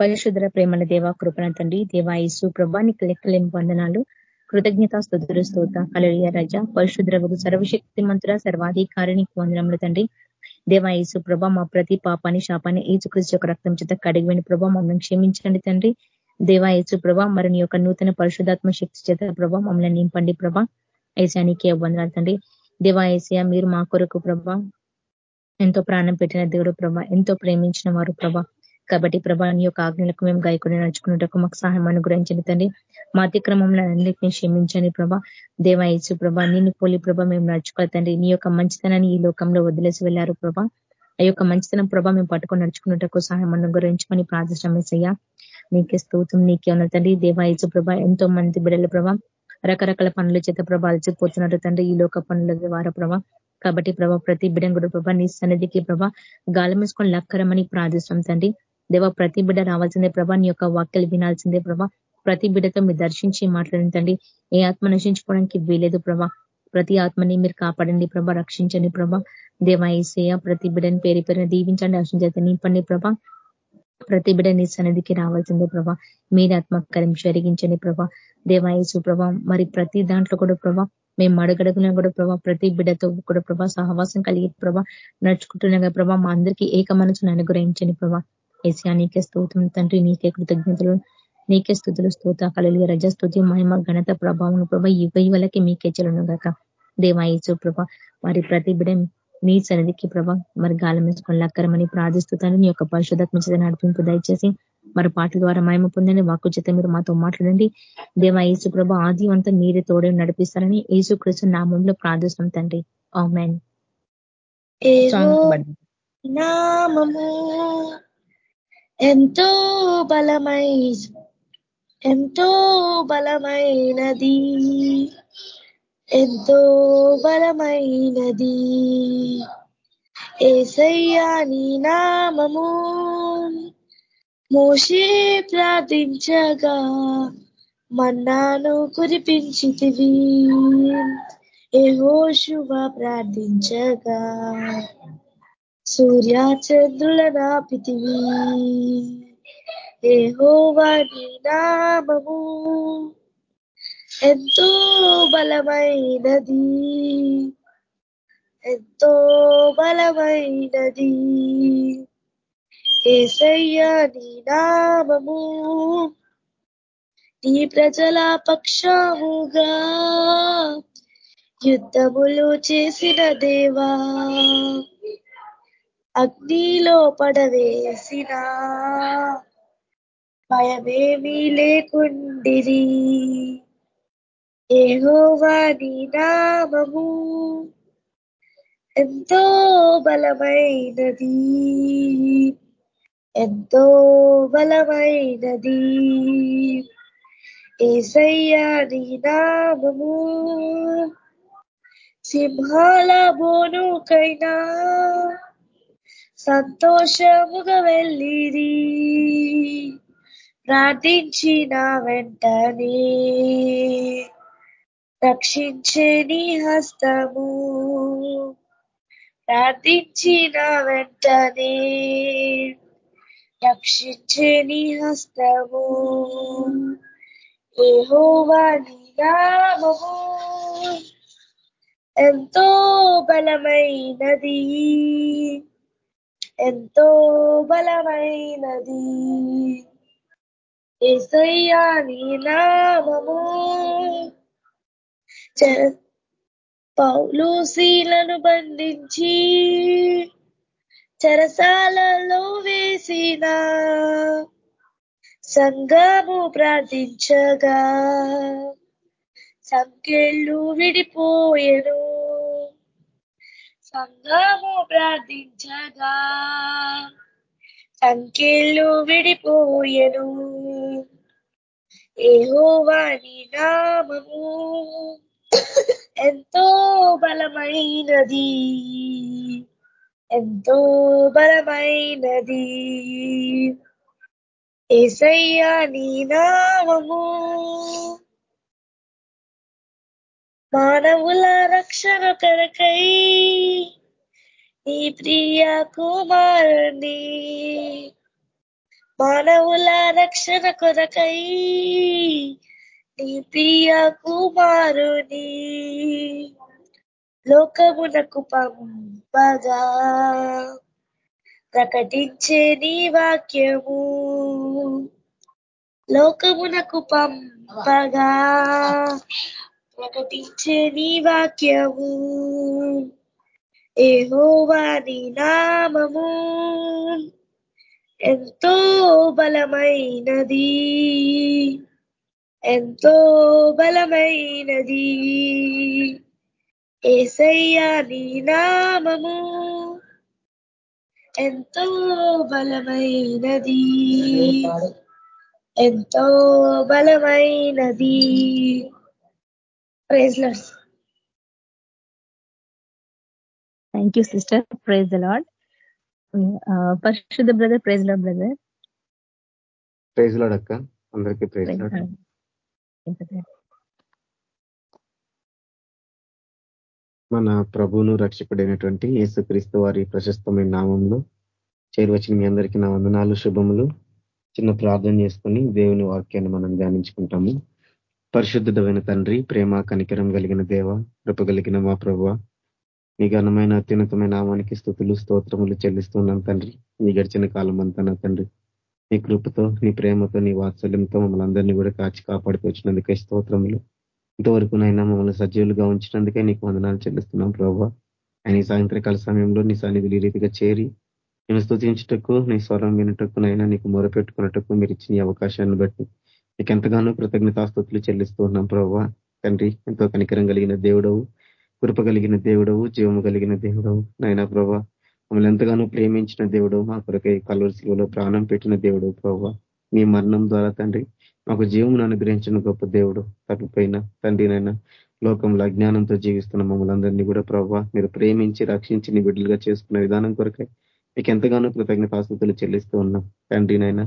పరిశుద్ర ప్రేమల దేవ కృపణ తండ్రి దేవాయసు ప్రభానికి లెక్కలేని వందనాలు. కృతజ్ఞత స్థుతులు స్తోత కలరియ రజ. పరిశుద్ర సర్వశక్తి మంత్ర సర్వాధికారినికి వందనములు తండ్రి. దేవాయసు ప్రభ మా ప్రతి పాపాన్ని శాపాన్ని ఈచుకృష్ణ యొక్క రక్తం చేత కడిగిన ప్రభ. మమ్మల్ని క్షమించండి తండ్రి. దేవాయసు ప్రభ మరి యొక్క నూతన పరిశుధాత్మ శక్తి చేత ప్రభ మమ్మల్ని నింపండి ప్రభా. ఏసానికి వందనాలు తండ్రి. దేవా మీరు మా కొరకు ప్రభ ఎంతో ప్రాణం పెట్టిన దేవుడు ప్రభ ఎంతో ప్రేమించిన వారు ప్రభ. కాబట్టి ప్రభా నీ యొక్క ఆజ్ఞలకు మేము గాయకుని నడుచుకున్నటకు మాకు సహాయం అనుగ్రహించండి తండ్రి. మా అతిక్రమంలో అన్నింటినీ క్షమించండి ప్రభా. దేవాయసు ప్రభా నిన్ను పోలి ప్రభా మేము నడుచుకోవాలి తండ్రి. నీ యొక్క మంచితనాన్ని ఈ లోకంలో వదిలేసి వెళ్ళారు ప్రభా. ఆ యొక్క మంచితనం ప్రభా మేము పట్టుకొని నడుచుకున్నటకు సహాయం అనుగ్రహించమని ప్రార్థిష్టమేసయ్యా నీకే స్తోత్రం నీకే ఉన్న తండ్రి. దేవాయసు ప్రభ ఎంతో మంది బిడ్డల ప్రభా రకరకాల పనుల చేత ప్రభా అలసిపోతున్నారు తండ్రి. ఈ లోక పనుల ద్వారా ప్రభా. కాబట్టి ప్రభా ప్రతి బిడ్డ కూడా ప్రభా నీ సన్నిధికి ప్రభా గాలమేసుకొని లక్కరమని ప్రార్థిస్తాం తండ్రి. దేవ ప్రతి బిడ్డ రావాల్సిందే ప్రభా నీ యొక్క వాక్యలు వినాల్సిందే ప్రభా. ప్రతి బిడ్డతో మీరు దర్శించి మాట్లాడండి ఏ ఆత్మ నశించుకోవడానికి వీలేదు ప్రభా. ప్రతి ఆత్మని మీరు కాపాడండి ప్రభ రక్షించండి ప్రభ. దేవాయిసేయ ప్రతి బిడ్డని పేరు పేరుని దీవించండి రక్షించండి నింపండి ప్రభ. ప్రతి బిడ్డ నీ సన్నిధికి రావాల్సిందే ప్రభా. మీరు ఆత్మకార్యం జరిగించండి ప్రభా. దేవాయసు ప్రభా మరి ప్రతి దాంట్లో కూడా ప్రభా మేము అడగడుగునా కూడా ప్రభా ప్రతి బిడ్డతో కూడా ప్రభా సహవాసం కలిగి ప్రభా నడుచుకుంటున్నాగా ప్రభా మా అందరికీ ఏక మనసును అనుగ్రహించండి ప్రభా. ఏసియా నీకే స్తోత్రం. తండ్రి నీకే కృతజ్ఞతలు. నీకే స్థుతులు స్తోత కలలి రజస్తుతి మహిమ ఘనత ప్రభావం ప్రభ ఇవ్వ వాళ్ళకి మీకే చెల్లును గాక. దేవాయసు ప్రభ మరి ప్రతి బిడ నీ సన్నిధికి ప్రభ మరి గాలం వేసుకొని లక్కరమని ప్రార్థిస్తుతాను నీ యొక్క పరిశుధాత్మ చేత నడిపింపు దయచేసి మరి పాటల ద్వారా మహిమ పొందని వాక్కు చేత మీరు మాతో మాట్లాడండి. దేవా యేసు ప్రభ ఆది అంతా మీరే తోడే నడిపిస్తారని యేసు కృష్ణ నామంలో ప్రార్థిస్తాం తండ్రి. ఆమెన్. నామము ఎంతో బలమై ఎంతో బలమైనది ఎంతో బలమైనది. ఏసయ్యా నీ నామము మోషే ప్రార్థించగా మన్నాను కురిపించితివి. ఏహో శుభ ప్రార్థించగా. సూర్య సూర్యాచంద్రుల నాపితివి ఏహోవాని నామము ఎంతో బలమైనది. ఎంతో బలమైనది. ఏసయ్యా నీ నామము నీ ప్రజల పక్షముగా యుద్ధములు చేసిన దేవా. అగ్నిలో పడవేసిన భయమేమీ లేకుండిరి. ఏహోవాని నామము ఎంతో బలమైనది. ఎంతో బలమైనది. ఏసయ్యాని నామము సింహాల బోనుకైనా సంతోషముగా వెళ్ళిరి. ప్రార్థించిన వెంటనే రక్షించే నీ హస్తము. ప్రార్థించిన వెంటనే రక్షించే నీ హస్తము. ఏహోవాని నామము. ఎంతో బలమైనది. ఎంతో బలమైనది. ఏసయ్యా నీ నామము. పౌలు శీలను బంధించి చెరసాలలో వేసిన సంగము ప్రార్థించగా సంఖ్యలు విడిపోయెను. సంఘము ప్రార్థించగా. సంఖ్యలు విడిపోయెను. ఏహోవాని నామము ఎంతో బలమైనది. ఎంతో బలమైనది. ఏసయ్యా నీ నామము మానవుల రక్షణ కొరకై నీ ప్రియ కుమారుని మానవుల రక్షణ కొరకై నీ ప్రియ కుమారుని లోకమునకు పంపగా ప్రకటించే నీ వాక్యము. లోకమునకు పంపగా ప్రకటించే నీ వాక్యము. ఏహోవా నీ నామము. ఎంతో బలమైనది. ఎంతో బలమైనది. ఏసయ్యా నీ నామము. ఎంతో బలమైనది. ఎంతో బలమైనది. Thank you sister praise lord పరిశుద్ధ brother praise lord brother praise lord అక్క. అందరికీ ప్రైజ్ లాడ్ మన ప్రభువును రక్షకుడైనటువంటి యేసుక్రీస్తు వారి ప్రశస్తమైన నామంలో చేరువచ్చిన మీ అందరికీ నా వందనాలు శుభములు. చిన్న ప్రార్థన చేసుకుని దేవుని వాక్యాన్ని మనం ధ్యానించుకుంటాము. పరిశుద్ధమైన తండ్రి ప్రేమ కనికరం కలిగిన దేవ కృపగలిగిన మా ప్రభు మీ ఘనమైన అత్యున్నతమైన నామానికి స్థుతులు స్తోత్రములు చెల్లిస్తున్నాం తండ్రి. నీ గడిచిన కాలం అంతా నా తండ్రి నీ కృపతో నీ ప్రేమతో నీ వాత్సల్యంతో మమ్మల్ని అందరినీ కూడా కాచి కాపాడుకొచ్చినందుకే స్తోత్రములు. ఇంతవరకు నైనా మమ్మల్ని సజీవులుగా ఉంచినందుకే నీకు వందనాలు చెల్లిస్తున్నాం ప్రభావ. ఆయన సాయంత్రకాల సమయంలో నీ సన్నిధులు రీతిగా చేరి నేను స్థుతించుటకు నీ స్వరం వినటకు నైనా నీకు మొరపెట్టుకున్నటకు మీరు ఇచ్చిన అవకాశాన్ని బట్టి నీకు ఎంతగానో కృతజ్ఞతాస్తుతులు చెల్లిస్తూ ఉన్నాం ప్రభావ. తండ్రి ఎంతో కనికరం కలిగిన దేవుడవు కృప కలిగిన దేవుడవు జీవము కలిగిన దేవుడవు. నాయన ప్రభా మమ్మల్ని ఎంతగానో ప్రేమించిన దేవుడు మా కొరకై కలవరి ప్రాణం పెట్టిన దేవుడు ప్రభావ. మీ మరణం ద్వారా తండ్రి మాకు జీవమును అనుగ్రహించిన గొప్ప దేవుడు తప్పిపోయిన తండ్రినైనా లోకంలో అజ్ఞానంతో జీవిస్తున్న మమ్మల్ని అందరినీ కూడా ప్రభావ మీరు ప్రేమించి రక్షించి నీ బిడ్డలుగా చేసుకున్న విధానం కొరకై మీకు ఎంతగానో కృతజ్ఞత కృతజ్ఞతాస్తుతులు చెల్లిస్తూ ఉన్నాం. తండ్రినైనా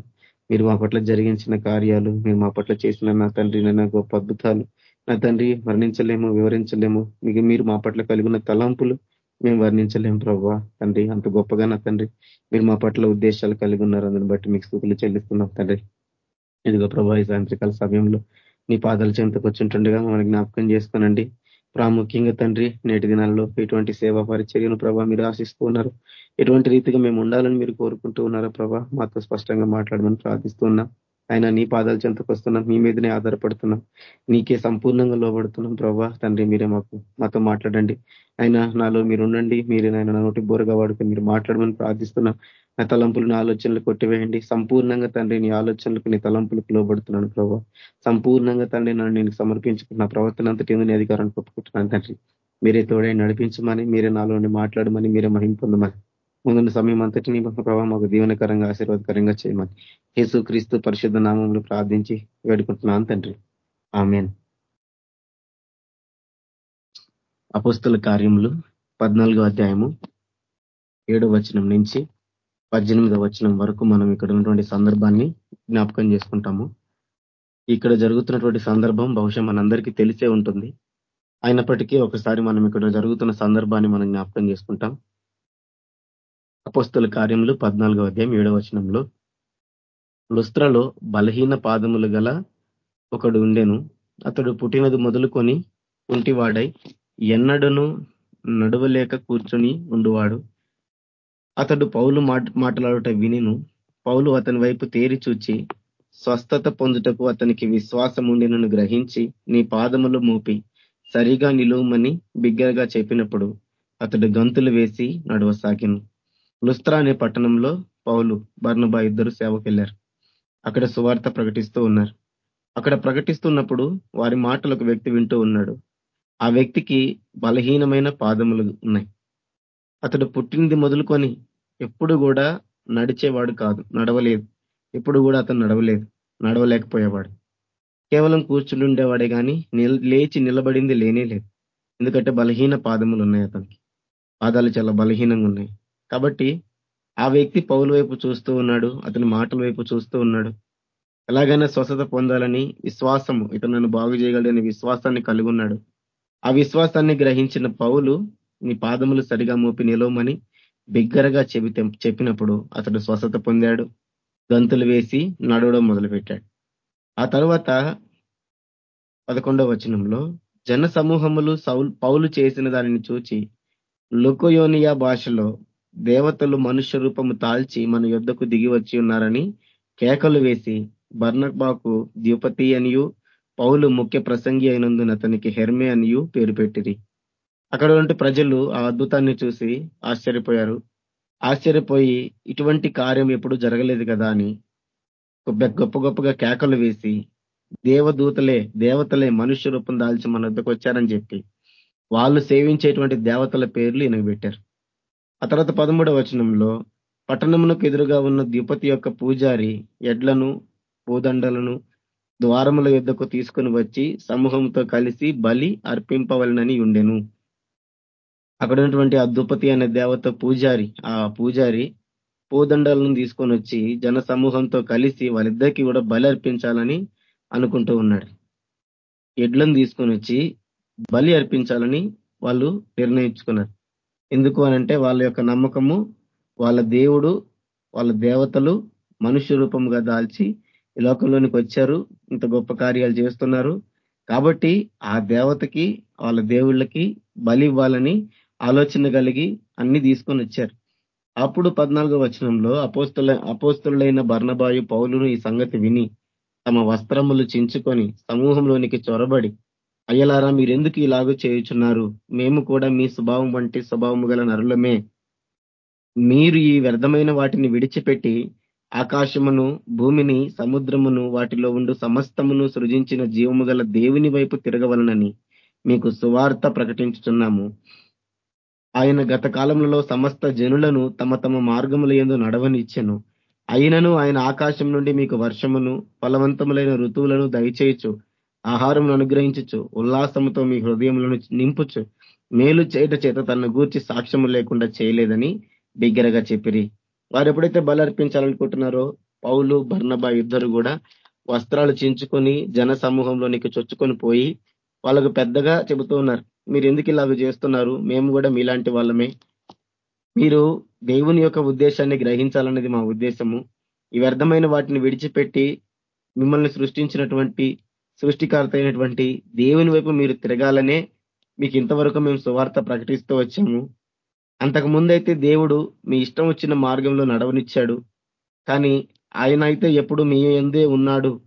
మీరు మా పట్ల జరిగించిన కార్యాలు మీరు మా పట్ల చేసిన నా తండ్రి నా గొప్ప అద్భుతాలు. నా తండ్రి వర్ణించలేము వివరించలేము. మీకు మీరు మా పట్ల కలిగిన తలంపులు మేము వర్ణించలేము ప్రభావ తండ్రి అంత గొప్పగా నా తండ్రి. మీరు మా పట్ల ఉద్దేశాలు కలిగి ఉన్నారు. అందుని బట్టి మీకు స్థుతులు చెల్లిస్తున్నాం తండ్రి. ఇదిగో ప్రభా ఈ సాయంత్రకాల సమయంలో మీ పాదాల చెంతకు వచ్చింటుండగా మమ్మల్ని జ్ఞాపకం చేసుకోనండి. ప్రాముఖ్యంగా తండ్రి నేటి దినాల్లో ఎటువంటి సేవా పరిచర్యను ప్రభా మీరు ఆశిస్తూ ఉన్నారు. ఎటువంటి రీతిగా మేము ఉండాలని మీరు కోరుకుంటూ ఉన్నారో ప్రభా? మాతో స్పష్టంగా మాట్లాడమని ప్రార్థిస్తున్నాం ఆయన నీ పాదాల చెంతకు వస్తున్నాం. మీ మీదనే ఆధారపడుతున్నాం. నీకే సంపూర్ణంగా లోబడుతున్నాం ప్రభా. తండ్రి మీరే మాకు మాతో మాట్లాడండి. ఆయన నాలో మీరు ఉండండి మీరే నాయన నా నోటి బోరగా వాడుకొని మీరు మాట్లాడమని ప్రార్థిస్తున్నాం. నా తలంపులు నా ఆలోచనలు కొట్టివేయండి. సంపూర్ణంగా తండ్రి నీ ఆలోచనలకు నీ తలంపులకు లోబడుతున్నాను ప్రభావ సంపూర్ణంగా తండ్రి నన్ను నేను సమర్పించుకున్న ప్రవర్తన అంతటి నీ అధికారాన్ని ఒప్పుకుంటున్నాను తండ్రి. మీరే తోడై నడిపించమని మీరే నాలోని మాట్లాడమని మీరే మహిం పొందమని. ముందున్న సమయం అంతటిని ప్రభావ మాకు దీవనకరంగా ఆశీర్వాదకరంగా చేయమని. యేసు క్రీస్తు పరిశుద్ధ నామంలో ప్రార్థించి వేడుకుంటున్నాను తండ్రి. ఆమెన్. అపుస్తుల కార్యములు పద్నాలుగో అధ్యాయము ఏడో వచనం నుంచి పద్దెనిమిదో వచనం వరకు మనం ఇక్కడ ఉన్నటువంటి సందర్భాన్ని జ్ఞాపకం చేసుకుంటాము. ఇక్కడ జరుగుతున్నటువంటి సందర్భం బహుశా మనందరికీ తెలిసే ఉంటుంది. అయినప్పటికీ ఒకసారి మనం ఇక్కడ జరుగుతున్న సందర్భాన్ని మనం జ్ఞాపకం చేసుకుంటాం. అపస్తుల కార్యములు పద్నాలుగో అధ్యాయం ఏడవ వచనంలో లుస్త్రలో బలహీన పాదములు గల ఒకడు ఉండెను. అతడు పుట్టినది మొదలుకొని ఉంటివాడై ఎన్నడను నడువలేక కూర్చొని ఉండువాడు. అతడు పౌలు మాట్లాడుట వినిను. పౌలు అతని వైపు తేరి చూచి స్వస్థత పొందుటకు అతనికి విశ్వాసం ఉండినను గ్రహించి నీ పాదములు మోపి సరిగా నిలువమని బిగ్గరగా చెప్పినప్పుడు అతడు గంతులు వేసి నడవసాగిను. లుస్త్రా అనే పట్టణంలో పౌలు బర్ణబా ఇద్దరు సేవకెళ్ళారు అక్కడ సువార్త ప్రకటిస్తూ ఉన్నారు. అక్కడ ప్రకటిస్తున్నప్పుడు వారి మాటలు ఒక వ్యక్తి వింటూ ఉన్నాడు. ఆ వ్యక్తికి బలహీనమైన పాదములు ఉన్నాయి. అతడు పుట్టినది మొదలుకొని ఎప్పుడు కూడా నడిచేవాడు కాదు నడవలేదు. ఎప్పుడు కూడా అతను నడవలేదు నడవలేకపోయేవాడు. కేవలం కూర్చుని ఉండేవాడే కానీ లేచి నిలబడింది లేనే లేదు. ఎందుకంటే బలహీన పాదములు ఉన్నాయి అతనికి. పాదాలు చాలా బలహీనంగా ఉన్నాయి. కాబట్టి ఆ వ్యక్తి పౌల వైపు చూస్తూ ఉన్నాడు అతని మాటల వైపు చూస్తూ ఉన్నాడు. ఎలాగైనా స్వస్థత పొందాలని విశ్వాసము ఇతను నన్ను బాగు చేయగలడని విశ్వాసాన్ని కలిగి ఉన్నాడు. ఆ విశ్వాసాన్ని గ్రహించిన పౌలు నీ పాదములు సరిగా మోపి నిలవమని బిగ్గరగా చెబితే చెప్పినప్పుడు అతడు స్వస్థత పొందాడు. గంతులు వేసి నడవడం మొదలుపెట్టాడు. ఆ తర్వాత పదకొండవ వచనంలో జన సమూహములు పౌలు చేసిన దానిని చూచి లుకోయోనియా భాషలో దేవతలు మనుష్య రూపము తాల్చి మన యుద్ధకు దిగి వచ్చి ఉన్నారని కేకలు వేసి బర్నబాకు ద్యుపతి అనియు పౌలు ముఖ్య ప్రసంగి అయినందున అతనికి హెర్మే అనియు పేరు పెట్టిరి. అక్కడ ఉంటే ప్రజలు ఆ అద్భుతాన్ని చూసి ఆశ్చర్యపోయారు. ఆశ్చర్యపోయి ఇటువంటి కార్యం ఎప్పుడు జరగలేదు కదా అని గొప్ప గొప్పగా కేకలు వేసి దేవదూతలే దేవతలే మనుష్య రూపం దాల్చి మన వద్దకు వచ్చారని చెప్పి వాళ్ళు సేవించేటువంటి దేవతల పేర్లు ఈయనకు పెట్టారు ఆ తర్వాత పదమూడవ వచనంలో పట్టణమునకు ఎదురుగా ఉన్న ద్విపతి యొక్క పూజారి ఎడ్లను పూదండలను ద్వారముల యుద్ధకు తీసుకుని వచ్చి సమూహంతో కలిసి బలి అర్పింపవలనని ఉండెను. అక్కడ ఉన్నటువంటి ఆ దుపతి అనే దేవత పూజారి ఆ పూజారి పూదండాలను తీసుకొని వచ్చి జన సమూహంతో కలిసి వాళ్ళిద్దరికి కూడా బలి అర్పించాలని అనుకుంటూ ఉన్నాడు. ఎడ్లను తీసుకొని వచ్చి బలి అర్పించాలని వాళ్ళు నిర్ణయించుకున్నారు. ఎందుకు అనంటే వాళ్ళ యొక్క నమ్మకము వాళ్ళ దేవుడు వాళ్ళ దేవతలు మనుష్య రూపంగా దాల్చి ఈ లోకంలోనికి వచ్చారు. ఇంత గొప్ప కార్యాలు చేస్తున్నారు. కాబట్టి ఆ దేవతకి వాళ్ళ దేవుళ్ళకి బలి ఇవ్వాలని ఆలోచన కలిగి అన్ని తీసుకొని వచ్చారు. అప్పుడు పద్నాలుగో వచనంలో అపోస్తుల అపోస్తులైన బర్ణబాయు పౌలును ఈ సంగతి విని తమ వస్త్రములు చించుకొని సమూహంలోనికి చొరబడి అయ్యలారా మీరెందుకు ఇలాగూ చేయుచున్నారు? మేము కూడా మీ స్వభావం వంటి స్వభావము గల నరులమే. మీరు ఈ వ్యర్థమైన వాటిని విడిచిపెట్టి ఆకాశమును భూమిని సముద్రమును వాటిలో ఉండు సమస్తమును సృజించిన జీవము గల దేవుని వైపు తిరగవలనని మీకు సువార్త ప్రకటించుతున్నాము ఆయన గత కాలంలో సమస్త జనులను తమ తమ మార్గముల ఎందు నడవనిచ్చెను. అయినను ఆయన ఆకాశం నుండి మీకు వర్షమును ఫలవంతములైన ఋతువులను దయచేయచ్చు ఆహారం అనుగ్రహించచ్చు ఉల్లాసముతో మీ హృదయములను నింపుచు మేలు చేయట చేత తన గూర్చి సాక్ష్యము లేకుండా చేయలేదని బిగ్గరగా చెప్పిరి. వారు ఎప్పుడైతే బలర్పించాలనుకుంటున్నారో పౌలు బర్ణబా ఇద్దరు కూడా వస్త్రాలు చించుకొని జన సమూహంలోనికి చొచ్చుకొని పోయి వాళ్ళకు పెద్దగా చెబుతూ ఉన్నారు. మీరు ఎందుకు ఇలాగ చేస్తున్నారు? మేము కూడా మీలాంటి వాళ్ళమే. మీరు దేవుని యొక్క ఉద్దేశాన్ని గ్రహించాలనేది మా ఉద్దేశము. ఈ వ్యర్థమైన వాటిని విడిచిపెట్టి మిమ్మల్ని సృష్టించినటువంటి సృష్టికర్త అయినటువంటి దేవుని వైపు మీరు తిరగాలనే మీకు ఇంతవరకు మేము సువార్త ప్రకటిస్తూ వచ్చాము. అంతకు ముందైతే దేవుడు మీ ఇష్టం వచ్చిన మార్గంలో నడవనిచ్చాడు. కానీ ఆయన అయితే ఎప్పుడు మీ ఎందే ఉన్నాడు.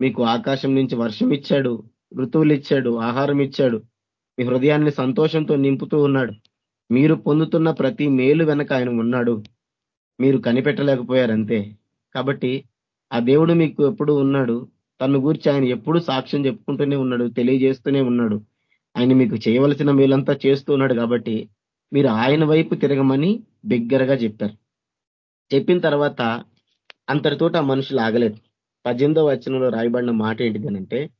మీకు ఆకాశం నుంచి వర్షం ఇచ్చాడు ఋతువులు ఇచ్చాడు ఆహారం ఇచ్చాడు. మీ హృదయాన్ని సంతోషంతో నింపుతూ ఉన్నాడు. మీరు పొందుతున్న ప్రతి మేలు వెనక ఆయన ఉన్నాడు. మీరు కనిపెట్టలేకపోయారంతే. కాబట్టి ఆ దేవుడు మీకు ఎప్పుడు ఉన్నాడు. తను గురించి ఆయన ఎప్పుడు సాక్ష్యం చెప్పుకుంటూనే ఉన్నాడు తెలియజేస్తూనే ఉన్నాడు. ఆయన మీకు చేయవలసిన మేలంతా చేస్తూ ఉన్నాడు కాబట్టి మీరు ఆయన వైపు తిరగమని బిగ్గరగా చెప్పారు. చెప్పిన తర్వాత అంతటితోటి ఆ మనుషులు ఆగలేదు. పద్దెనిమిదో వచనంలో రాయబడిన మాట ఏంటిదనంటే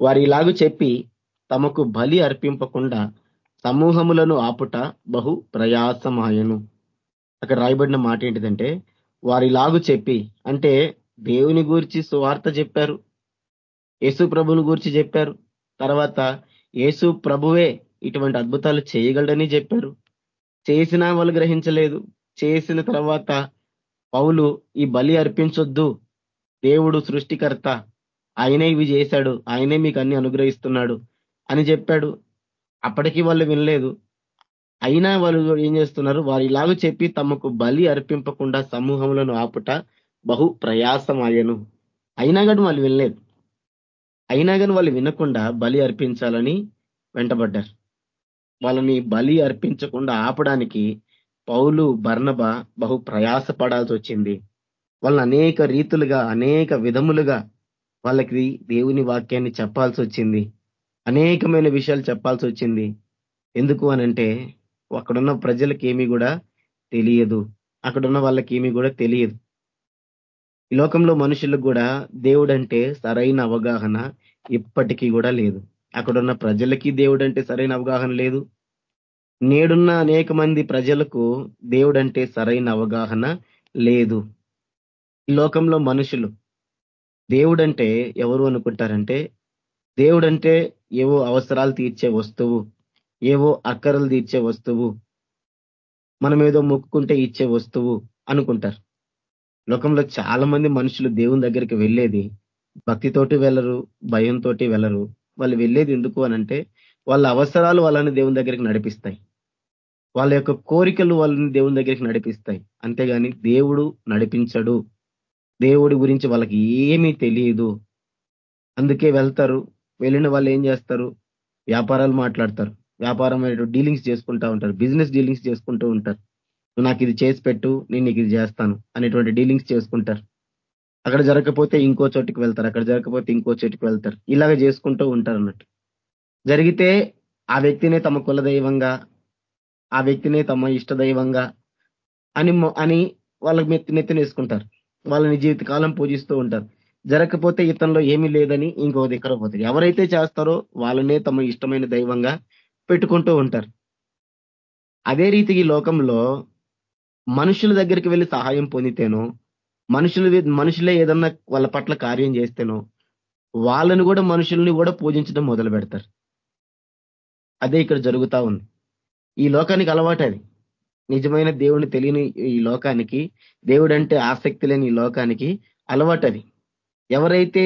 వారు ఇలాగూ చెప్పి తమకు బలి అర్పింపకుండా సమూహములను ఆపుట బహు ప్రయాసమాయను. అక్కడ రాయబడిన మాట ఏంటిదంటే వారిలాగు చెప్పి అంటే దేవుని గురించి సువార్త చెప్పారు యేసు ప్రభుని గురించి చెప్పారు తర్వాత యేసు ప్రభువే ఇటువంటి అద్భుతాలు చేయగలడని చెప్పారు. చేసినా వాళ్ళు గ్రహించలేదు. చేసిన తర్వాత పౌలు ఈ బలి అర్పించొద్దు దేవుడు సృష్టికర్త ఆయనే ఇవి చేశాడు ఆయనే మీకు అన్ని అనుగ్రహిస్తున్నాడు అని చెప్పాడు. అప్పటికీ వాళ్ళు వినలేదు. అయినా వాళ్ళు ఏం చేస్తున్నారు? వారు ఇలాగ చెప్పి తమకు బలి అర్పింపకుండా సమూహములను ఆపుట బహు ప్రయాసమాయను. అయినా కానీ వాళ్ళు వినలేదు. అయినా కానీ వాళ్ళు వినకుండా బలి అర్పించాలని వెంటబడ్డారు. వాళ్ళని బలి అర్పించకుండా ఆపడానికి పౌలు బర్ణబ బహు ప్రయాసపడాల్సి వచ్చింది. వాళ్ళని అనేక రీతులుగా అనేక విధములుగా వాళ్ళకి దేవుని వాక్యాన్ని చెప్పాల్సి వచ్చింది. అనేకమైన విషయాలు చెప్పాల్సి వచ్చింది. ఎందుకు అనంటే అక్కడున్న ప్రజలకి కూడా తెలియదు. అక్కడున్న వాళ్ళకేమీ కూడా తెలియదు. ఈ లోకంలో మనుషులకు కూడా దేవుడంటే సరైన అవగాహన ఇప్పటికీ కూడా లేదు. అక్కడున్న ప్రజలకి దేవుడంటే సరైన అవగాహన లేదు. నేడున్న అనేక మంది ప్రజలకు దేవుడంటే సరైన అవగాహన లేదు. ఈ లోకంలో మనుషులు దేవుడంటే ఎవరు అనుకుంటారంటే దేవుడంటే ఏవో అవసరాలు తీర్చే వస్తువు ఏవో అక్కరలు తీర్చే వస్తువు మనం ఏదో మొక్కుకుంటే ఇచ్చే వస్తువు అనుకుంటారు. లోకంలో చాలా మంది మనుషులు దేవుని దగ్గరికి వెళ్ళేది భక్తితోటి వెళ్ళరు భయంతో వెళ్ళరు. వాళ్ళు వెళ్ళేది ఎందుకు అనంటే వాళ్ళ అవసరాలు వాళ్ళని దేవుని దగ్గరికి నడిపిస్తాయి. వాళ్ళ యొక్క కోరికలు వాళ్ళని దేవుని దగ్గరికి నడిపిస్తాయి. అంతేగాని దేవుడు నడిపించడు. దేవుడి గురించి వాళ్ళకి ఏమీ తెలియదు. అందుకే వెళ్తారు. వెళ్ళిన వాళ్ళు ఏం చేస్తారు? వ్యాపారాలు మాట్లాడతారు. వ్యాపారం డీలింగ్స్ చేసుకుంటూ ఉంటారు. బిజినెస్ డీలింగ్స్ చేసుకుంటూ ఉంటారు. నాకు ఇది చేసి పెట్టు నేను నీకు ఇది చేస్తాను అనేటువంటి డీలింగ్స్ చేసుకుంటారు. అక్కడ జరగకపోతే ఇంకో చోటికి వెళ్తారు. అక్కడ జరగకపోతే ఇంకో చోటికి వెళ్తారు. ఇలాగ చేసుకుంటూ ఉంటారు అన్నట్టు. జరిగితే ఆ వ్యక్తినే తమ కుల దైవంగా ఆ వ్యక్తినే తమ ఇష్ట దైవంగా అని అని వాళ్ళకి మెత్తి నెత్తినేసుకుంటారు వాళ్ళని జీవితకాలం పూజిస్తూ ఉంటారు. జరగకపోతే ఇతనిలో ఏమీ లేదని ఇంకో దగ్గర పోతారు ఎవరైతే చేస్తారో వాళ్ళనే తమ ఇష్టమైన దైవంగా పెట్టుకుంటూ ఉంటారు. అదే రీతికి లోకంలో మనుషుల దగ్గరికి వెళ్ళి సహాయం పొందితేనో మనుషులు మనుషులే ఏదన్నా వాళ్ళ పట్ల కార్యం చేస్తేనో వాళ్ళని కూడా మనుషుల్ని కూడా పూజించడం మొదలు పెడతారు. అదే ఇక్కడ జరుగుతా ఉంది. ఈ లోకానికి అలవాటు అది. నిజమైన దేవుని తెలియని ఈ లోకానికి దేవుడు అంటే ఆసక్తి లేని ఈ లోకానికి అలవాటు అది. ఎవరైతే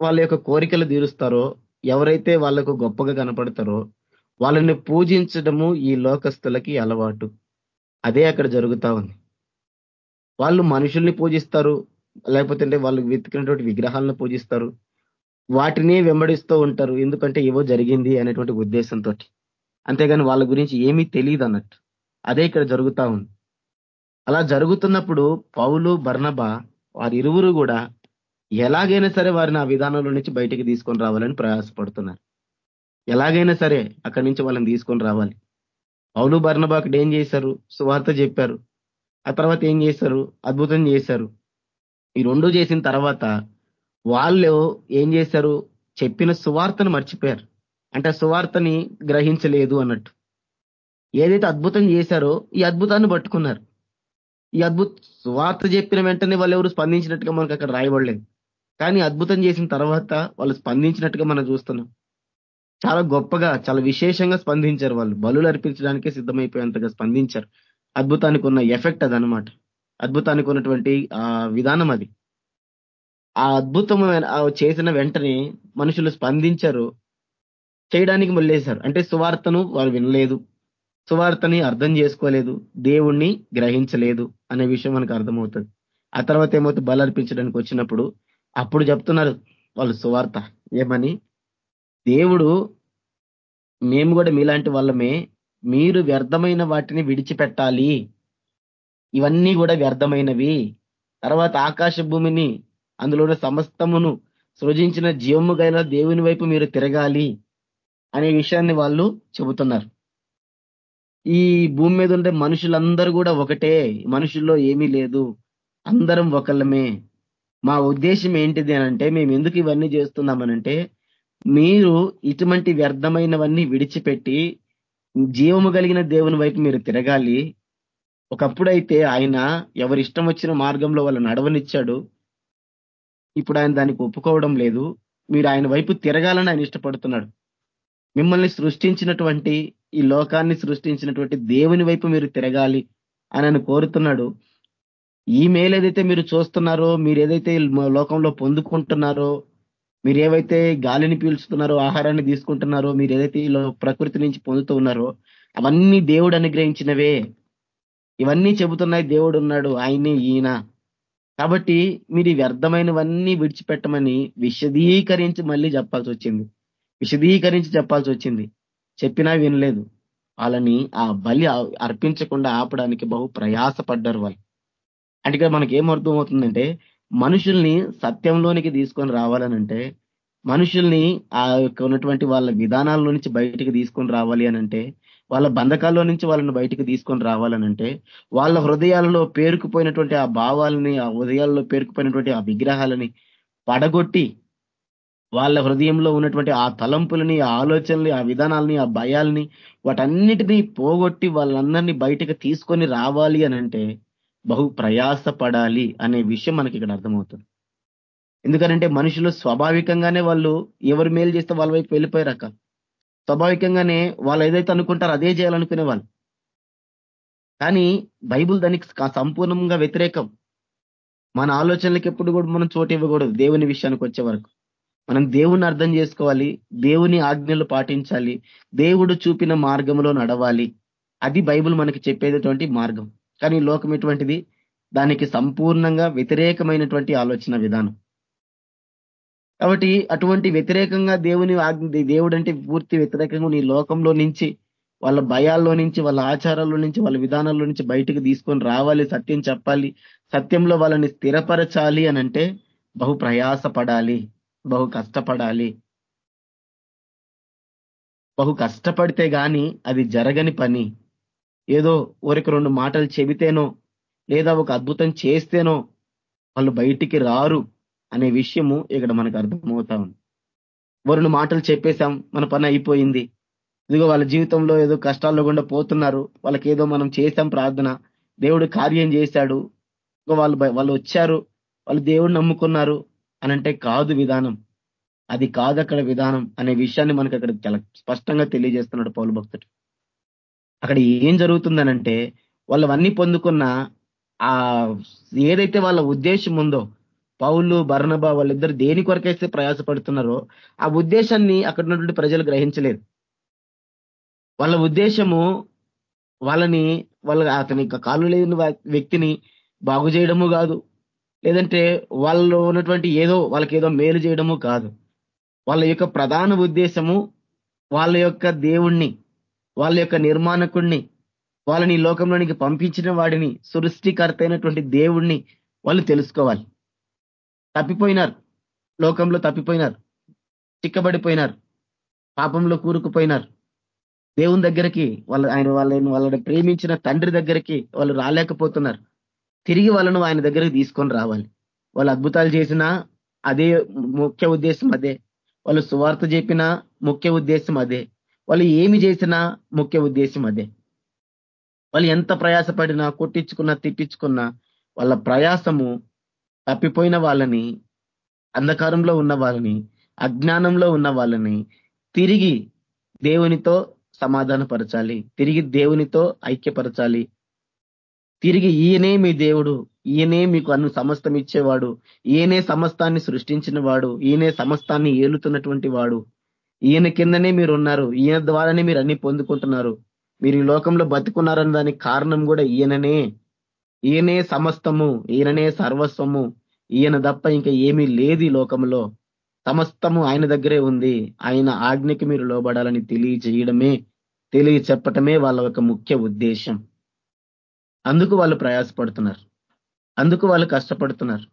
వాళ్ళ యొక్క కోరికలు తీరుస్తారో ఎవరైతే వాళ్ళకు గొప్పగా కనపడతారో వాళ్ళని పూజించడము ఈ లోకస్తులకి అలవాటు. అదే అక్కడ జరుగుతా ఉంది. వాళ్ళు మనుషుల్ని పూజిస్తారు లేకపోతే వాళ్ళు వెతికినటువంటి విగ్రహాలను పూజిస్తారు. వాటిని వెంబడిస్తూ ఉంటారు. ఎందుకంటే ఏవో జరిగింది అనేటువంటి ఉద్దేశంతో అంతేగాని వాళ్ళ గురించి ఏమీ తెలియదు అన్నట్టు. అదే ఇక్కడ జరుగుతా ఉంది. అలా జరుగుతున్నప్పుడు పౌలు బర్ణబ వారి ఇరువురు కూడా ఎలాగైనా సరే వారిని ఆ విధానంలో నుంచి బయటికి తీసుకొని రావాలని ప్రయాసపడుతున్నారు. ఎలాగైనా సరే అక్కడి నుంచి వాళ్ళని తీసుకొని రావాలి. పౌలు బర్ణబాకుడు ఏం చేశారు? సువార్త చెప్పారు. ఆ తర్వాత ఏం చేశారు? అద్భుతం చేశారు. ఈ రెండు చేసిన తర్వాత వాళ్ళు ఏం చేశారు? చెప్పిన సువార్తను మర్చిపోయారు. అంటే సువార్తని గ్రహించలేదు అన్నట్టు. ఏదైతే అద్భుతం చేశారో ఈ అద్భుతాన్ని పట్టుకున్నారు. ఈ అద్భుత సువార్త చెప్పిన వెంటనే వాళ్ళు ఎవరు స్పందించినట్టుగా మనకు అక్కడ రాయబడలేదు. కానీ అద్భుతం చేసిన తర్వాత వాళ్ళు స్పందించినట్టుగా మనం చూస్తున్నాం. చాలా గొప్పగా చాలా విశేషంగా స్పందించారు వాళ్ళు. బలులు అర్పించడానికే సిద్ధమైపోయేంతగా స్పందించారు. అద్భుతానికి ఉన్న ఎఫెక్ట్ అదనమాట. అద్భుతానికి ఉన్నటువంటి ఆ విధానం అది. ఆ అద్భుతం చేసిన వెంటనే మనుషులు స్పందించారు. చేయడానికి మళ్ళేశారు అంటే సువార్తను వారు వినలేదు. సువార్తని అర్థం చేసుకోలేదు. దేవుణ్ణి గ్రహించలేదు అనే విషయం మనకు అర్థమవుతుంది. ఆ తర్వాత ఏమవుతుంది? బలర్పించడానికి వచ్చినప్పుడు అప్పుడు చెప్తున్నారు వాళ్ళు సువార్త. ఏమని? దేవుడు మేము కూడా మీలాంటి వాళ్ళమే మీరు వ్యర్థమైన వాటిని విడిచిపెట్టాలి. ఇవన్నీ కూడా వ్యర్థమైనవి. తర్వాత ఆకాశ భూమిని అందులోని సమస్తమును సృజించిన జీవము దేవుని వైపు మీరు తిరగాలి అనే విషయాన్ని వాళ్ళు చెబుతున్నారు. ఈ భూమి మీద ఉండే మనుషులందరూ కూడా ఒకటే. మనుషుల్లో ఏమీ లేదు. అందరం ఒకళ్ళమే. మా ఉద్దేశం ఏంటిది అనంటే మేము ఎందుకు ఇవన్నీ చేస్తున్నామనంటే మీరు ఇటువంటి వ్యర్థమైనవన్నీ విడిచిపెట్టి జీవము కలిగిన దేవుని వైపు మీరు తిరగాలి. ఒకప్పుడైతే ఆయన ఎవరి ఇష్టం వచ్చిన మార్గంలో వాళ్ళు నడవనిచ్చాడు. ఇప్పుడు ఆయన దానికి ఒప్పుకోవడం లేదు. మీరు ఆయన వైపు తిరగాలని ఆయన ఇష్టపడుతున్నాడు. మిమ్మల్ని సృష్టించినటువంటి ఈ లోకాన్ని సృష్టించినటువంటి దేవుని వైపు మీరు తిరగాలి అని ఆయన కోరుతున్నాడు. ఈ మేలు ఏదైతే మీరు చూస్తున్నారో మీరు ఏదైతే లోకంలో పొందుకుంటున్నారో మీరు ఏవైతే గాలిని పీల్చుతున్నారో ఆహారాన్ని తీసుకుంటున్నారో మీరు ఏదైతే ప్రకృతి నుంచి పొందుతూ ఉన్నారో అవన్నీ దేవుడు అనుగ్రహించినవే. ఇవన్నీ చెబుతున్నాయి దేవుడు ఉన్నాడు ఆయనే ఈయన. కాబట్టి మీరు వ్యర్థమైనవన్నీ విడిచిపెట్టమని విశదీకరించి మళ్ళీ చెప్పాల్సి వచ్చింది. విశదీకరించి చెప్పాల్సి వచ్చింది. చెప్పినా వినలేదు. వాళ్ళని ఆ బలి అర్పించకుండా ఆపడానికి బహు ప్రయాసపడ్డారు వాళ్ళు. అంటే మనకి ఏం అర్థమవుతుందంటే మనుషుల్ని సత్యంలోనికి తీసుకొని రావాలనంటే మనుషుల్ని ఆ యొక్క ఉన్నటువంటి వాళ్ళ విధానాల నుంచి బయటికి తీసుకొని రావాలి అనంటే వాళ్ళ బంధకాల్లో నుంచి వాళ్ళని బయటికి తీసుకొని రావాలనంటే వాళ్ళ హృదయాలలో పేరుకుపోయినటువంటి ఆ భావాలని ఆ హృదయాల్లో పేరుకుపోయినటువంటి ఆ విగ్రహాలని పడగొట్టి వాళ్ళ హృదయంలో ఉన్నటువంటి ఆ తలంపులని ఆ ఆలోచనని ఆ విధానాలని ఆ భయాల్ని వాటన్నిటినీ పోగొట్టి వాళ్ళందరినీ బయటకు తీసుకొని రావాలి అనంటే బహు ప్రయాసపడాలి అనే విషయం మనకి ఇక్కడ అర్థమవుతుంది. ఎందుకంటే మనుషులు స్వాభావికంగానే వాళ్ళు ఎవరు మేలు చేస్తే వాళ్ళ వైపు వెళ్ళిపోయారక స్వాభావికంగానే వాళ్ళు ఏదైతే అనుకుంటారో అదే చేయాలనుకునే వాళ్ళు. కానీ బైబుల్ దానికి సంపూర్ణంగా వ్యతిరేకం. మన ఆలోచనలకు ఎప్పుడు కూడా మనం చోటు ఇవ్వకూడదు దేవుని విషయానికి వచ్చే వరకు. మనం దేవుని అర్థం చేసుకోవాలి దేవుని ఆజ్ఞలు పాటించాలి దేవుడు చూపిన మార్గంలో నడవాలి. అది బైబుల్ మనకి చెప్పేటటువంటి మార్గం. కానీ లోకం ఎటువంటిది? దానికి సంపూర్ణంగా వ్యతిరేకమైనటువంటి ఆలోచన విధానం. కాబట్టి అటువంటి వ్యతిరేకంగా దేవుని దేవుడు అంటే పూర్తి వ్యతిరేకంగా నీ లోకంలో నుంచి వాళ్ళ భయాల్లో నుంచి వాళ్ళ ఆచారాల్లో నుంచి వాళ్ళ విధానాల్లో నుంచి బయటకు తీసుకొని రావాలి సత్యం చెప్పాలి సత్యంలో వాళ్ళని స్థిరపరచాలి అనంటే బహు ప్రయాసపడాలి బహు కష్టపడాలి. బహు కష్టపడితే గాని అది జరగని పని. ఏదో ఊరికి రెండు మాటలు చెబితేనో లేదా ఒక అద్భుతం చేస్తేనో వాళ్ళు బయటికి రారు అనే విషయము ఇక్కడ మనకు అర్థమవుతా ఉంది. రెండు మాటలు చెప్పేశాం మన పని అయిపోయింది. ఇదిగో వాళ్ళ జీవితంలో ఏదో కష్టాల్లో గుండా పోతున్నారు వాళ్ళకి ఏదో మనం చేశాం ప్రార్థన దేవుడు కార్యం చేశాడు వాళ్ళు వాళ్ళు వచ్చారు వాళ్ళు దేవుడు నమ్ముకున్నారు అనంటే కాదు విధానం. అది కాదు అక్కడ విధానం అనే విషయాన్ని మనకు అక్కడ చాలా స్పష్టంగా తెలియజేస్తున్నాడు పౌరు భక్తుడు. అక్కడ ఏం జరుగుతుందనంటే వాళ్ళవన్నీ పొందుకున్న ఆ ఏదైతే వాళ్ళ ఉద్దేశం ఉందో పౌలు భరణబా వాళ్ళిద్దరు దేని కొరకైతే ప్రయాసపడుతున్నారో ఆ ఉద్దేశాన్ని అక్కడ ఉన్నటువంటి ప్రజలు గ్రహించలేదు. వాళ్ళ ఉద్దేశము వాళ్ళని వాళ్ళ అతని కాలు లేని వ్యక్తిని బాగు చేయడము కాదు. లేదంటే వాళ్ళు ఉన్నటువంటి ఏదో వాళ్ళకి ఏదో మేలు చేయడము కాదు. వాళ్ళ యొక్క ప్రధాన ఉద్దేశము వాళ్ళ యొక్క దేవుణ్ణి వాళ్ళ యొక్క నిర్మాణకుణ్ణి వాళ్ళని లోకంలోనికి పంపించిన వాడిని సృష్టికర్త అయినటువంటి దేవుణ్ణి వాళ్ళు తెలుసుకోవాలి. తప్పిపోయినారు. లోకంలో తప్పిపోయినారు. చిక్కబడిపోయినారు. పాపంలో కూరుకుపోయినారు. దేవుని దగ్గరికి వాళ్ళ ఆయన వాళ్ళని వాళ్ళని ప్రేమించిన తండ్రి దగ్గరికి వాళ్ళు రాలేకపోతున్నారు. తిరిగి వాళ్ళను ఆయన దగ్గరికి తీసుకొని రావాలి. వాళ్ళు అద్భుతాలు చేసినా అదే ముఖ్య ఉద్దేశం అదే. వాళ్ళు సువార్త చెప్పిన ముఖ్య ఉద్దేశం అదే. వాళ్ళు ఏమి చేసినా ముఖ్య ఉద్దేశం అదే. వాళ్ళు ఎంత ప్రయాసపడినా కొట్టించుకున్నా తిట్టించుకున్నా వాళ్ళ ప్రయాసము తప్పిపోయిన వాళ్ళని అంధకారంలో ఉన్న వాళ్ళని అజ్ఞానంలో ఉన్న వాళ్ళని తిరిగి దేవునితో సమాధానపరచాలి. తిరిగి దేవునితో ఐక్యపరచాలి. తిరిగి ఈయనే మీ దేవుడు ఈయనే మీకు అన్ను సమస్తం ఇచ్చేవాడు ఈయనే సమస్తాన్ని సృష్టించిన వాడు ఈయనే సమస్తాన్ని ఏలుతున్నటువంటి వాడు. ఈయన కిందనే మీరు ఉన్నారు ఈయన ద్వారానే మీరు అన్ని పొందుకుంటున్నారు. మీరు ఈ లోకంలో బతుకున్నారన్న దానికి కారణం కూడా ఈయననే. ఈయనే సమస్తము ఈయననే సర్వస్వము. ఈయన తప్ప ఇంకా ఏమీ లేదు ఈ లోకంలో. సమస్తము ఆయన దగ్గరే ఉంది. ఆయన ఆజ్ఞకి మీరు లోబడాలని తెలియజేయడమే తెలియ చెప్పటమే వాళ్ళ యొక్క ముఖ్య ఉద్దేశం. అందుకు వాళ్ళు ప్రయాసపడుతున్నారు. అందుకు వాళ్ళు కష్టపడుతున్నారు.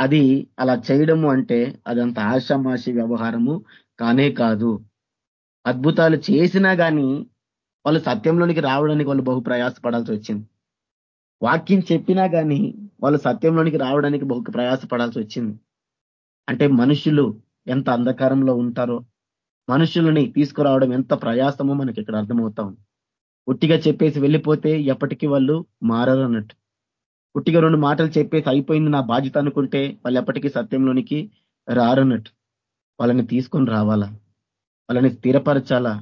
అది అలా చేయడము అంటే అదంత ఆశామాషి వ్యవహారము. కానే కాదు. అద్భుతాలు చేసినా కానీ వాళ్ళు సత్యంలోనికి రావడానికి వాళ్ళు బహు ప్రయాసపడాల్సి వచ్చింది. వాక్యం చెప్పినా కానీ వాళ్ళు సత్యంలోనికి రావడానికి బహు ప్రయాసపడాల్సి వచ్చింది. అంటే మనుషులు ఎంత అంధకారంలో ఉంటారో మనుషులని తీసుకురావడం ఎంత ప్రయాసమో మనకి ఇక్కడ అర్థమవుతాం ఉట్టిగా చెప్పేసి వెళ్ళిపోతే ఎప్పటికీ వాళ్ళు మారరు అన్నట్టు. ఉట్టిగా రెండు మాటలు చెప్పేసి అయిపోయింది నా బాధ్యత అనుకుంటే వాళ్ళు ఎప్పటికీ సత్యంలోనికి రారన్నట్టు. వాళ్ళని తీసుకొని రావాలా? వాళ్ళని స్థిరపరచాలా?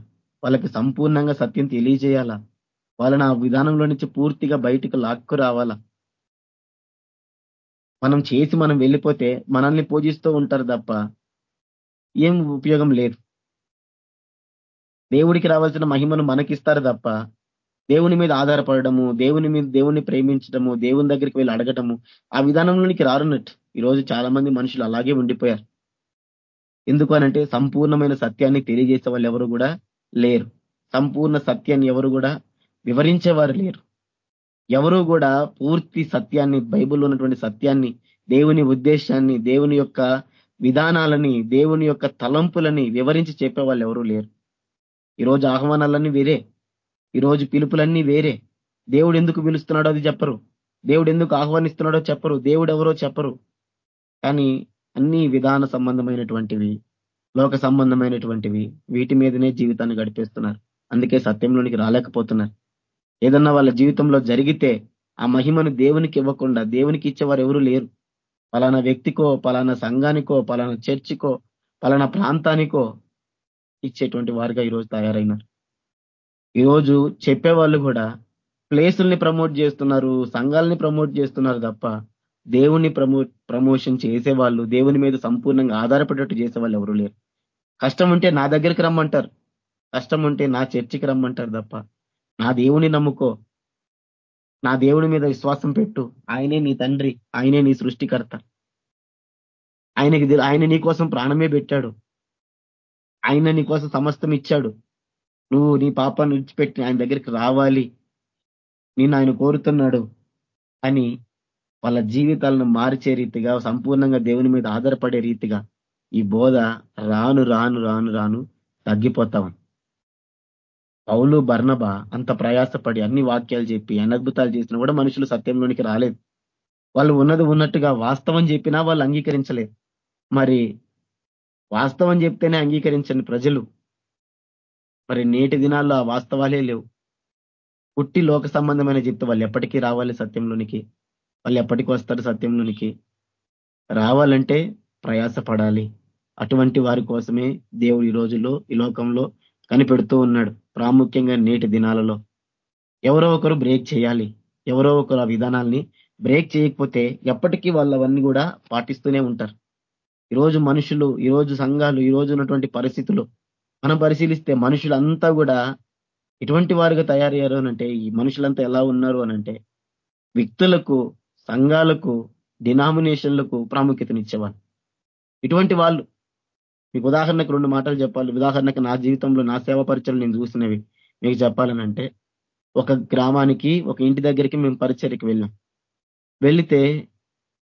వాళ్ళకి సంపూర్ణంగా సత్యం తెలియజేయాలా? వాళ్ళని ఆ విధానంలో నుంచి పూర్తిగా బయటకు లాక్కు రావాలా మనం చేసి మనం వెళ్ళిపోతే మనల్ని పూజిస్తూ ఉంటారు తప్ప ఏం ఉపయోగం లేదు. దేవుడికి రావాల్సిన మహిమను మనకిస్తారు తప్ప దేవుని మీద ఆధారపడము దేవుని మీద దేవుని ప్రేమించడము దేవుని దగ్గరికి వెళ్ళి అడగటము ఆ విధానంలోనికి రారున్నట్టు. ఈరోజు చాలా మంది మనుషులు అలాగే ఉండిపోయారు. ఎందుకు అనంటే సంపూర్ణమైన సత్యాన్ని తెలియజేసే వాళ్ళు ఎవరు కూడా లేరు. సంపూర్ణ సత్యాన్ని ఎవరు కూడా వివరించేవారు లేరు. ఎవరు కూడా పూర్తి సత్యాన్ని బైబుల్లో ఉన్నటువంటి సత్యాన్ని దేవుని ఉద్దేశాన్ని దేవుని యొక్క విధానాలని దేవుని యొక్క తలంపులని వివరించి చెప్పే వాళ్ళు ఎవరూ లేరు. ఈరోజు ఆహ్వానాలన్నీ వేరే. ఈరోజు పిలుపులన్నీ వేరే. దేవుడు ఎందుకు పిలుస్తున్నాడో అది చెప్పరు. దేవుడు ఎందుకు ఆహ్వానిస్తున్నాడో చెప్పరు. దేవుడు ఎవరో చెప్పరు. కానీ అన్ని విధాన సంబంధమైనటువంటివి లోక సంబంధమైనటువంటివి వీటి మీదనే జీవితాన్ని గడిపేస్తున్నారు. అందుకే సత్యంలోనికి రాలేకపోతున్నారు. ఏదన్నా వాళ్ళ జీవితంలో జరిగితే ఆ మహిమను దేవునికి ఇవ్వకుండా దేవునికి ఇచ్చేవారు ఎవరు లేరు. పలానా వ్యక్తికో పలానా సంఘానికో పలానా చర్చికో పలానా ప్రాంతానికో ఇచ్చేటువంటి వారుగా ఈరోజు తయారైనారు. ఈరోజు చెప్పేవాళ్ళు కూడా ప్లేసుల్ని ప్రమోట్ చేస్తున్నారు సంఘాలని ప్రమోట్ చేస్తున్నారు తప్ప దేవుని ప్రమో ప్రమోషన్ చేసేవాళ్ళు దేవుని మీద సంపూర్ణంగా ఆధారపడేట్టు చేసేవాళ్ళు ఎవరు లేరు. కష్టం ఉంటే నా దగ్గరికి రమ్మంటారు. కష్టం ఉంటే నా చర్చికి రమ్మంటారు తప్ప నా దేవుని నమ్ముకో. నా దేవుని మీద విశ్వాసం పెట్టు. ఆయనే నీ తండ్రి ఆయనే నీ సృష్టికర్త. ఆయనకి ఆయన నీ కోసం ప్రాణమే పెట్టాడు. ఆయన నీ కోసం సమస్తం ఇచ్చాడు. నువ్వు నీ పాపాన్ని విడిచిపెట్టి ఆయన దగ్గరికి రావాలి. నేను ఆయన కోరుతున్నాడు అని వాళ్ళ జీవితాలను మార్చే రీతిగా సంపూర్ణంగా దేవుని మీద ఆధారపడే రీతిగా ఈ బోధ రాను రాను రాను రాను తగ్గిపోతాం పౌలు బర్ణబ అంత ప్రయాసపడి అన్ని వాక్యాలు చెప్పి అనద్భుతాలు చేసినా కూడా మనుషులు సత్యంలోనికి రాలేదు. వాళ్ళు ఉన్నది ఉన్నట్టుగా వాస్తవం చెప్పినా వాళ్ళు అంగీకరించలేదు. మరి వాస్తవం చెప్తేనే అంగీకరించండి ప్రజలు. మరి నేటి దినాల్లో ఆ వాస్తవాలే లేవు. పుట్టి లోక సంబంధమైన చెప్తే వాళ్ళు ఎప్పటికీ రావాలి సత్యంలోనికి. వాళ్ళు ఎప్పటికి వస్తారు సత్యంలోనికి రావాలంటే ప్రయాసపడాలి. అటువంటి వారి కోసమే దేవుడు ఈ రోజుల్లో ఈ లోకంలో కనిపెడుతూ ఉన్నాడు ప్రాముఖ్యంగా నేటి దినాలలో. ఎవరో ఒకరు బ్రేక్ చేయాలి. ఎవరో ఒకరు ఆ విధానాల్ని బ్రేక్ చేయకపోతే ఎప్పటికీ వాళ్ళవన్నీ కూడా పాటిస్తూనే ఉంటారు. ఈరోజు మనుషులు ఈరోజు సంఘాలు ఈ రోజు ఉన్నటువంటి పరిస్థితులు మనం పరిశీలిస్తే మనుషులంతా కూడా ఎటువంటి వారుగా తయారయ్యారు అనంటే ఈ మనుషులంతా ఎలా ఉన్నారు అనంటే వ్యక్తులకు సంఘాలకు డినామినేషన్లకు ప్రాముఖ్యతనిచ్చేవాళ్ళు. ఇటువంటి వాళ్ళు. మీకు ఉదాహరణకు రెండు మాటలు చెప్పాలి. ఉదాహరణకు నా జీవితంలో నా సేవ పరిచయలు నేను చూసినవి. మీకు చెప్పాలనంటే ఒక గ్రామానికి ఒక ఇంటి దగ్గరికి మేము పరిచయకి వెళ్ళాం. వెళితే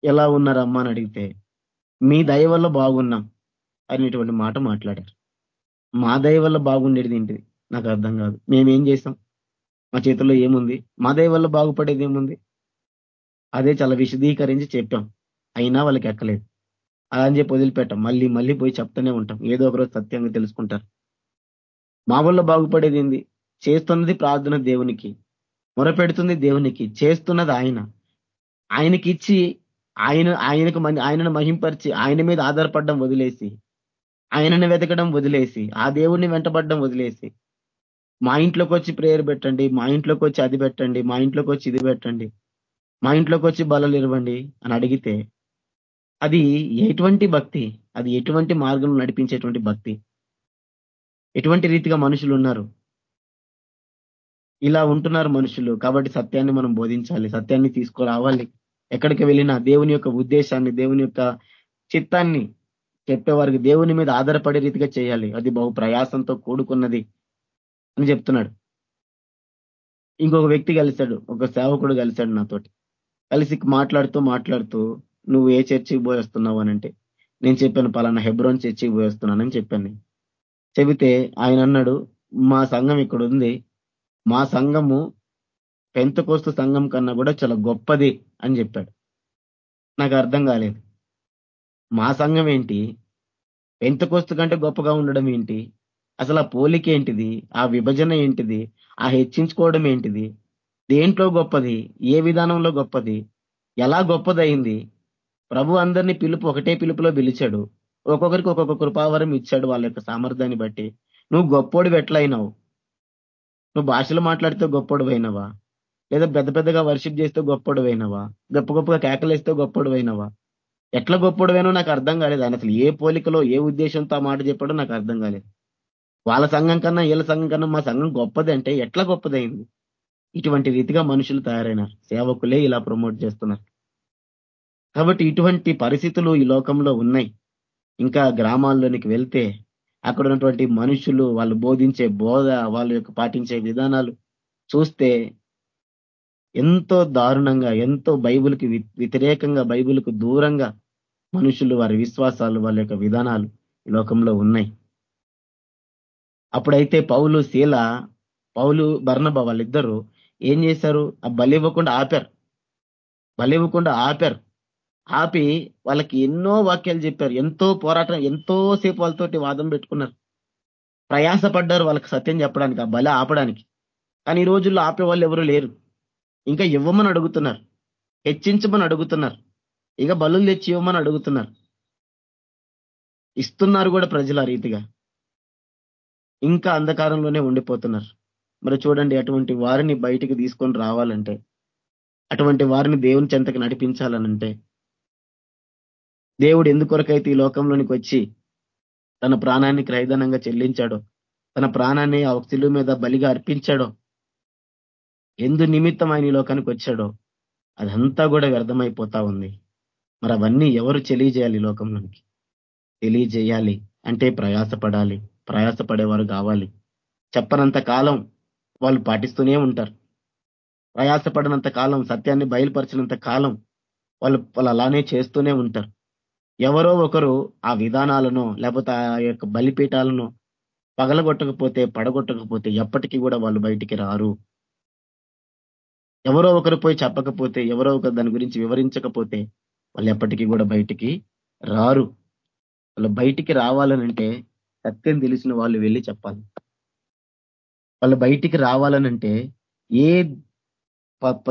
ఎలా ఉన్నారమ్మా అని అడిగితే మీ దయ వల్ల బాగున్నాం అనేటువంటి మాట మాట్లాడారు. మా దయ వల్ల బాగుండేది ఏంటిది? నాకు అర్థం కాదు. మేమేం చేసాం మా చేతుల్లో ఏముంది? మా దయ వల్ల బాగుపడేది ఏముంది? అదే చాలా విశదీకరించి చెప్పాం. అయినా వాళ్ళకి ఎక్కలేదు. అలా అని చెప్పి వదిలిపెట్టాం. మళ్ళీ మళ్ళీ పోయి చెప్తూనే ఉంటాం. ఏదో ఒకరోజు సత్యంగా తెలుసుకుంటారు. మా వల్ల బాగుపడేది ఏంది? చేస్తున్నది ప్రార్థన దేవునికి. మొరపెడుతుంది దేవునికి. చేస్తున్నది ఆయన. ఆయనకి ఇచ్చి ఆయన ఆయనకు ఆయనను మహింపరిచి ఆయన మీద ఆధారపడడం వదిలేసి ఆయనను వెతకడం వదిలేసి ఆ దేవుడిని వెంటబడడం వదిలేసి మా ఇంట్లోకి వచ్చి ప్రేయర్ పెట్టండి మా ఇంట్లోకి వచ్చి అది పెట్టండి మా ఇంట్లోకి వచ్చి ఇది పెట్టండి మా ఇంట్లోకి వచ్చి బలలు ఇవ్వండి అని అడిగితే అది ఎటువంటి భక్తి? అది ఎటువంటి మార్గం నడిపించేటువంటి భక్తి? ఎటువంటి రీతిగా మనుషులు ఉన్నారు? ఇలా ఉంటున్నారు మనుషులు. కాబట్టి సత్యాన్ని మనం బోధించాలి. సత్యాన్ని తీసుకురావాలి. ఎక్కడికి వెళ్ళినా దేవుని యొక్క ఉద్దేశాన్ని దేవుని యొక్క చిత్తాన్ని చెప్పేవారికి దేవుని మీద ఆధారపడే రీతిగా చేయాలి. అది బహు ప్రయాసంతో కూడుకున్నది అని చెప్తున్నాడు. ఇంకొక వ్యక్తి కలిశాడు. ఒక సేవకుడు కలిశాడు నాతోటి. కలిసి మాట్లాడుతూ మాట్లాడుతూ నువ్వు ఏ చర్చికి పోయేస్తున్నావు అని అనంటే నేను చెప్పాను పలానా హెబ్రోన్ చర్చికి పోయేస్తున్నానని చెప్పాను చెబితే ఆయన అన్నాడు మా సంఘం ఇక్కడ ఉంది. మా సంఘము పెంతకోస్తు సంఘం కన్నా కూడా చాలా గొప్పది అని చెప్పాడు. నాకు అర్థం కాలేదు. మా సంఘం ఏంటి? పెంతకోస్తు కంటే గొప్పగా ఉండడం ఏంటి? అసలు ఆ పోలిక ఏంటిది? ఆ విభజన ఏంటిది? ఆ హెచ్చించుకోవడం ఏంటిది? దేంట్లో గొప్పది? ఏ విధానంలో గొప్పది? ఎలా గొప్పదయింది? ప్రభు అందరినీ పిలుపు ఒకటే పిలుపులో పిలిచాడు. ఒక్కొక్కరికి ఒక్కొక్క కృపావరం ఇచ్చాడు వాళ్ళ యొక్క సామర్థ్యాన్ని బట్టి. నువ్వు గొప్పోడు ఎట్లయినావు? నువ్వు భాషలు మాట్లాడితే గొప్పోడు అయినవా? లేదా పెద్ద పెద్దగా వర్షిప్ చేస్తే గొప్పడు అయినవా? గొప్ప గొప్పగా కేకలేస్తే గొప్పడు అయినవా? ఎట్లా గొప్పడువేనో నాకు అర్థం కాలేదు. ఆయన అసలు ఏ పోలికలో ఏ ఉద్దేశంతో ఆ మాట చెప్పాడో నాకు అర్థం కాలేదు. వాళ్ళ సంఘం కన్నా వీళ్ళ సంఘం కన్నా మా సంఘం గొప్పది అంటే ఎట్లా గొప్పదైంది ఇటువంటి రీతిగా మనుషులు తయారైనారు. సేవకులే ఇలా ప్రమోట్ చేస్తున్నారు. కాబట్టి ఇటువంటి పరిస్థితులు ఈ లోకంలో ఉన్నాయి. ఇంకా గ్రామాల్లోనికి వెళ్తే అక్కడ ఉన్నటువంటి మనుషులు వాళ్ళు బోధించే బోధ వాళ్ళ యొక్క పాటించే విధానాలు చూస్తే ఎంతో దారుణంగా ఎంతో బైబుల్కి వ్యతిరేకంగా బైబుల్కు దూరంగా మనుషులు వారి విశ్వాసాలు వాళ్ళ యొక్క విధానాలు ఈ లోకంలో ఉన్నాయి. అప్పుడైతే పౌలు శీల పౌలు బర్ణబ వాళ్ళిద్దరూ ఏం చేశారు? ఆ బలి ఇవ్వకుండా ఆపారు. బలి ఇవ్వకుండా ఆపారు. ఆపి వాళ్ళకి ఎన్నో వాక్యాలు చెప్పారు. ఎంతో పోరాటం ఎంతో సేపు వాళ్ళతోటి వాదం పెట్టుకున్నారు. ప్రయాసపడ్డారు వాళ్ళకి సత్యం చెప్పడానికి ఆ బలి ఆపడానికి. కానీ ఈ రోజుల్లో ఆపే వాళ్ళు ఎవరు లేరు. ఇంకా ఇవ్వమని అడుగుతున్నారు. హెచ్చించమని అడుగుతున్నారు. ఇక బలులు తెచ్చి ఇవ్వమని అడుగుతున్నారు. ఇస్తున్నారు కూడా ప్రజల రీతిగా. ఇంకా అంధకారంలోనే ఉండిపోతున్నారు. మరి చూడండి అటువంటి వారిని బయటికి తీసుకొని రావాలంటే అటువంటి వారిని దేవుని చెంతకు నడిపించాలనంటే దేవుడు ఎందుకొరకైతే ఈ లోకంలోనికి వచ్చి తన ప్రాణాన్ని క్రైదనంగా చెల్లించాడో తన ప్రాణాన్ని ఆ శిలువ మీద బలిగా అర్పించాడో ఎందు నిమిత్తం ఆయన ఈ లోకానికి వచ్చాడో అదంతా కూడా వ్యర్థమైపోతా ఉంది. మరి అవన్నీ ఎవరు తెలియజేయాలి ఈ లోకంలోనికి? తెలియజేయాలి అంటే ప్రయాసపడాలి ప్రయాసపడేవారు కావాలి. చెప్పనంత కాలం వాళ్ళు పాటిస్తూనే ఉంటారు. ప్రయాసపడినంత కాలం సత్యాన్ని బయలుపరిచినంత కాలం వాళ్ళు వాళ్ళు అలానే చేస్తూనే ఉంటారు. ఎవరో ఒకరు ఆ విధానాలను లేకపోతే ఆ యొక్క బలిపీఠాలను పగలగొట్టకపోతే పడగొట్టకపోతే ఎప్పటికీ కూడా వాళ్ళు బయటికి రారు. ఎవరో ఒకరు పోయి చెప్పకపోతే ఎవరో ఒకరు దాని గురించి వివరించకపోతే వాళ్ళు ఎప్పటికీ కూడా బయటికి రారు. వాళ్ళు బయటికి రావాలనంటే సత్యం తెలిసిన వాళ్ళు వెళ్ళి చెప్పాలి. వాళ్ళు బయటికి రావాలనంటే ఏ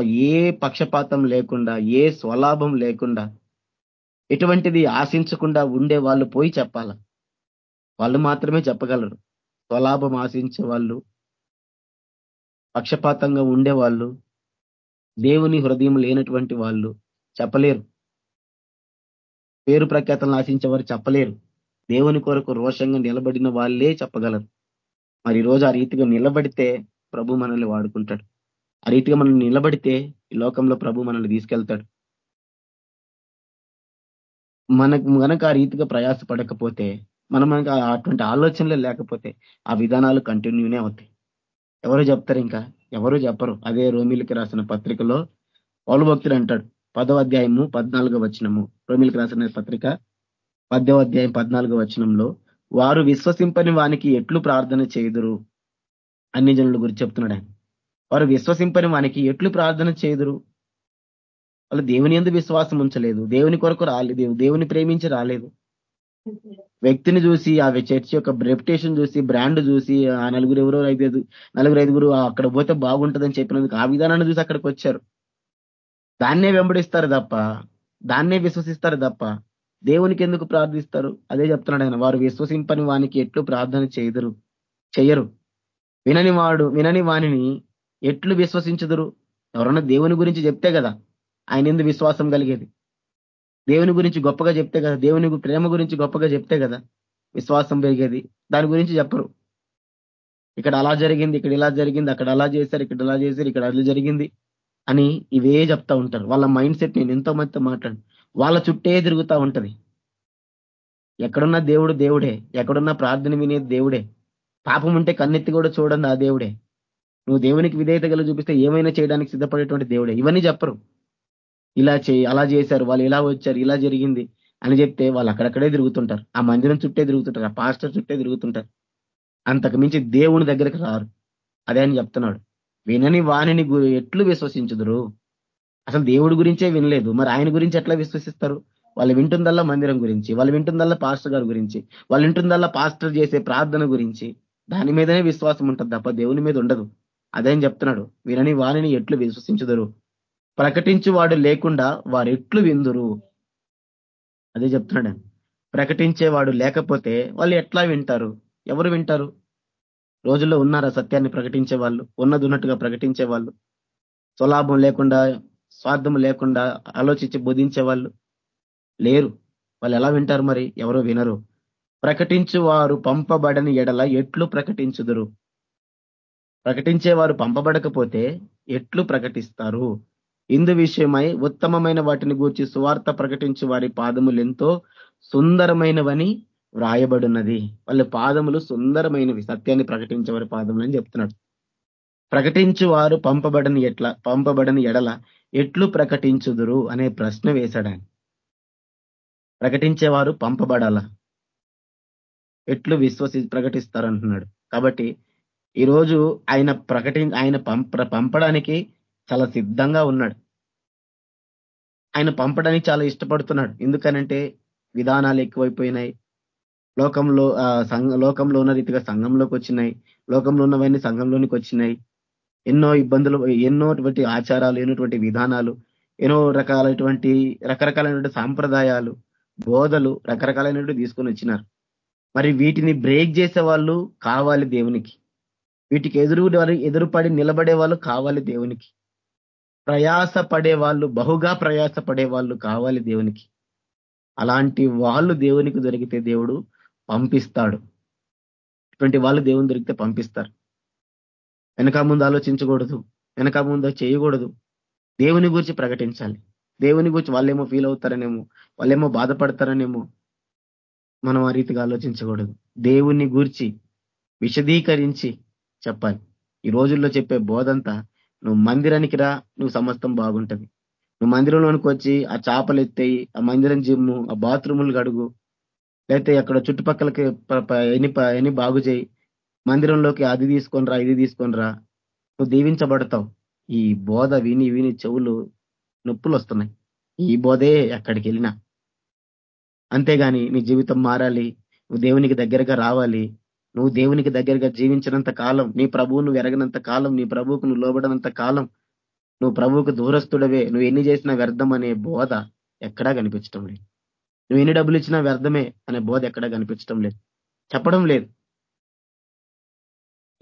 ఏ పక్షపాతం లేకుండా ఏ స్వలాభం లేకుండా ఎటువంటిది ఆశించకుండా ఉండే వాళ్ళు పోయి చెప్పాల. వాళ్ళు మాత్రమే చెప్పగలరు. స్వలాభం ఆశించే వాళ్ళు పక్షపాతంగా ఉండే వాళ్ళు దేవుని హృదయం లేనటువంటి వాళ్ళు చెప్పలేరు. పేరు ప్రఖ్యాతలను ఆశించేవారు చెప్పలేరు. దేవుని కొరకు రోషంగా నిలబడిన వాళ్ళే చెప్పగలరు. మరి రోజు ఆ రీతిగా నిలబడితే ప్రభు మనల్ని వాడుకుంటాడు. ఆ రీతిగా మనం నిలబడితే ఈ లోకంలో ప్రభు మనల్ని తీసుకెళ్తాడు. మనకు మనకు ఆ రీతిగా ప్రయాసపడకపోతే మనం మనకు అటువంటి ఆలోచనలే లేకపోతే ఆ విధానాలు కంటిన్యూనే అవుతాయి. ఎవరు చెప్తారు ఇంకా? ఎవరు చెప్పరు. అదే రోమిలకి రాసిన పత్రికలో పౌలభక్తుడు అంటాడు. పదవ అధ్యాయము పద్నాలుగో వచనము. రోమిలకి రాసిన పత్రిక పదవ అధ్యాయం పద్నాలుగో వచనంలో వారు విశ్వసింపని వానికి ఎట్లు ప్రార్థన చేయుదురు? అన్ని జనుల గురించి చెప్తున్నాడు ఆయన. వారు విశ్వసింపని వానికి ఎట్లు ప్రార్థన చేయుదురు? వాళ్ళు దేవుని ఎందు విశ్వాసం ఉంచలేదు. దేవుని కొరకు రాలేదు దేవుని ప్రేమించి రాలేదు. వ్యక్తిని చూసి ఆ చర్చ్ యొక్క రెప్యుటేషన్ చూసి బ్రాండ్ చూసి ఆ నలుగురు ఎవరో ఐదు నలుగురు ఐదుగురు అక్కడ పోతే బాగుంటుందని చెప్పినందుకు ఆ విధానాన్ని చూసి అక్కడికి వచ్చారు. దాన్నే వెంబడిస్తారు తప్ప దాన్నే విశ్వసిస్తారు తప్ప దేవునికి ఎందుకు ప్రార్థిస్తారు? అదే చెప్తున్నాడు ఆయన. వారు విశ్వసింపని వానికి ఎట్లు ప్రార్థన చేయదురు? చెయ్యరు వినని వాడు వినని వాణిని ఎట్లు విశ్వసించదురు? ఎవరన్నా దేవుని గురించి చెప్తే కదా ఆయన ఎందు విశ్వాసం కలిగేది. దేవుని గురించి గొప్పగా చెప్తే కదా దేవుని ప్రేమ గురించి గొప్పగా చెప్తే కదా విశ్వాసం పెరిగేది. దాని గురించి చెప్పరు. ఇక్కడ అలా జరిగింది ఇక్కడ ఇలా జరిగింది అక్కడ అలా చేశారు ఇక్కడ అలా చేశారు ఇక్కడ అలా జరిగింది అని ఇవే చెప్తా ఉంటారు. వాళ్ళ మైండ్ సెట్ నేను ఎంతో మందితో మాట్లాడు వాళ్ళ చుట్టే తిరుగుతూ ఉంటుంది. ఎక్కడున్న దేవుడు దేవుడే ఎక్కడున్న ప్రార్థన వినేది దేవుడే. పాపం ఉంటే కన్నెత్తి కూడా చూడండి ఆ దేవుడే. నువ్వు దేవునికి విధేయత గల చూపిస్తే ఏమైనా చేయడానికి సిద్ధపడేటువంటి దేవుడే. ఇవన్నీ చెప్పరు. ఇలా చేయి అలా చేశారు వాళ్ళు ఇలా వచ్చారు ఇలా జరిగింది అని చెప్తే వాళ్ళు అక్కడక్కడే తిరుగుతుంటారు. ఆ మందిరం చుట్టే తిరుగుతుంటారు ఆ పాస్టర్ చుట్టే తిరుగుతుంటారు. అంతకు మించి దేవుని దగ్గరికి రారు. అదే అని చెప్తున్నాడు. వినని వాణిని ఎట్లు విశ్వసించుదురు? అసలు దేవుడి గురించే వినలేదు. మరి ఆయన గురించి ఎట్లా విశ్వసిస్తారు? వాళ్ళు వింటుందల్లా మందిరం గురించి వాళ్ళు వింటుందల్లా పాస్టర్ గారి గురించి వాళ్ళు వింటుందల్లా పాస్టర్ చేసే ప్రార్థన గురించి. దాని మీదనే విశ్వాసం ఉంటుంది తప్ప దేవుని మీద ఉండదు. అదేం చెప్తున్నాడు. వినని వాణిని ఎట్లు విశ్వసించుదరు? ప్రకటించువాడు లేకుండా వారు ఎట్లు విందురు? అదే చెప్తున్నాడు ప్రకటించేవాడు లేకపోతే వాళ్ళు ఎట్లా వింటారు? ఎవరు వింటారు? రోజుల్లో ఉన్నారా సత్యాన్ని ప్రకటించే వాళ్ళు ఉన్నది ఉన్నట్టుగా ప్రకటించే వాళ్ళు స్వలాభం లేకుండా స్వార్థం లేకుండా ఆలోచించి బోధించే వాళ్ళు లేరు. వాళ్ళు ఎలా వింటారు మరి? ఎవరో వినరు. ప్రకటించు వారు పంపబడని ఎడల ఎట్లు ప్రకటించుదురు? ప్రకటించేవారు పంపబడకపోతే ఎట్లు ప్రకటిస్తారు? ఇందు విషయమై ఉత్తమమైన వాటిని గూర్చి సువార్త ప్రకటించు వారి పాదములు ఎంతో సుందరమైనవని వ్రాయబడున్నది వాళ్ళ పాదములు సుందరమైనవి సత్యాన్ని ప్రకటించే వారి పాదములు అని చెప్తున్నాడు. ప్రకటించు వారు పంపబడని ఎట్లా పంపబడని ఎడల ఎట్లు ప్రకటించుదురు అనే ప్రశ్న వేశాడు ఆయన ప్రకటించేవారు పంపబడాల. ఎట్లు విశ్వసి ప్రకటిస్తారు అంటున్నాడు కాబట్టి ఈరోజు ఆయన ప్రకటి ఆయన పంపడానికి చాలా సిద్ధంగా ఉన్నాడు. ఆయన పంపడానికి చాలా ఇష్టపడుతున్నాడు. ఎందుకనంటే విధానాలు ఎక్కువైపోయినాయి. లోకంలో సంఘ లోకంలో ఉన్న రీతిగా సంఘంలోకి వచ్చినాయి. లోకంలో ఉన్నవన్నీ సంఘంలోనికి వచ్చినాయి. ఎన్నో ఇబ్బందులు ఎన్నోటువంటి ఆచారాలు ఎన్నోటువంటి విధానాలు ఎన్నో రకాలైనటువంటి రకరకాలైనటువంటి సాంప్రదాయాలు బోధలు రకరకాలైనటువంటి తీసుకొని వచ్చినారు. మరి వీటిని బ్రేక్ చేసే వాళ్ళు కావాలి దేవునికి. వీటికి ఎదురు ఎదురుపడి నిలబడే వాళ్ళు కావాలి దేవునికి. ప్రయాస వాళ్ళు బహుగా ప్రయాస వాళ్ళు కావాలి దేవునికి. అలాంటి వాళ్ళు దేవునికి దొరికితే దేవుడు పంపిస్తాడు. ఇటువంటి వాళ్ళు దేవుని దొరికితే పంపిస్తారు. వెనక ముందు ఆలోచించకూడదు వెనక ముందు చేయకూడదు. దేవుని గురించి ప్రకటించాలి. దేవుని గురించి వాళ్ళేమో ఫీల్ అవుతారనేమో వాళ్ళేమో బాధపడతారనేమో మనం ఆ రీతిగా ఆలోచించకూడదు. దేవుని గూర్చి విశదీకరించి చెప్పాలి. ఈ రోజుల్లో చెప్పే బోధంతా నువ్వు మందిరానికి రా నువ్వు సమస్తం బాగుంటుంది. నువ్వు మందిరంలోనికి వచ్చి ఆ చేపలు ఎత్తాయి ఆ మందిరం జిమ్ము ఆ బాత్రూములు గడుగు లేకపోతే అక్కడ చుట్టుపక్కలకి ఎన్ని ఎన్ని బాగు చేయి మందిరంలోకి అది తీసుకొని రా ఇది తీసుకొని రా నువ్వు దీవించబడతావు. ఈ బోధ విని విని చెవులు నొప్పులు వస్తున్నాయి ఈ బోధే ఎక్కడికి వెళ్ళినా అంతేగాని నీ జీవితం మారాలి. నువ్వు దేవునికి దగ్గరగా రావాలి. నువ్వు దేవునికి దగ్గరగా జీవించినంత కాలం నీ ప్రభువు నువ్వు ఎరగనంత కాలం నీ ప్రభువుకు నువ్వు లోబడినంత కాలం నువ్వు ప్రభువుకు దూరస్తుడవే. నువ్వు ఎన్ని చేసినా వ్యర్థం అనే బోధ ఎక్కడా కనిపించడం లేదు. నువ్వు ఎన్ని డబ్బులు ఇచ్చినా వ్యర్థమే అనే బోధ ఎక్కడా కనిపించడం లేదు. చెప్పడం లేదు.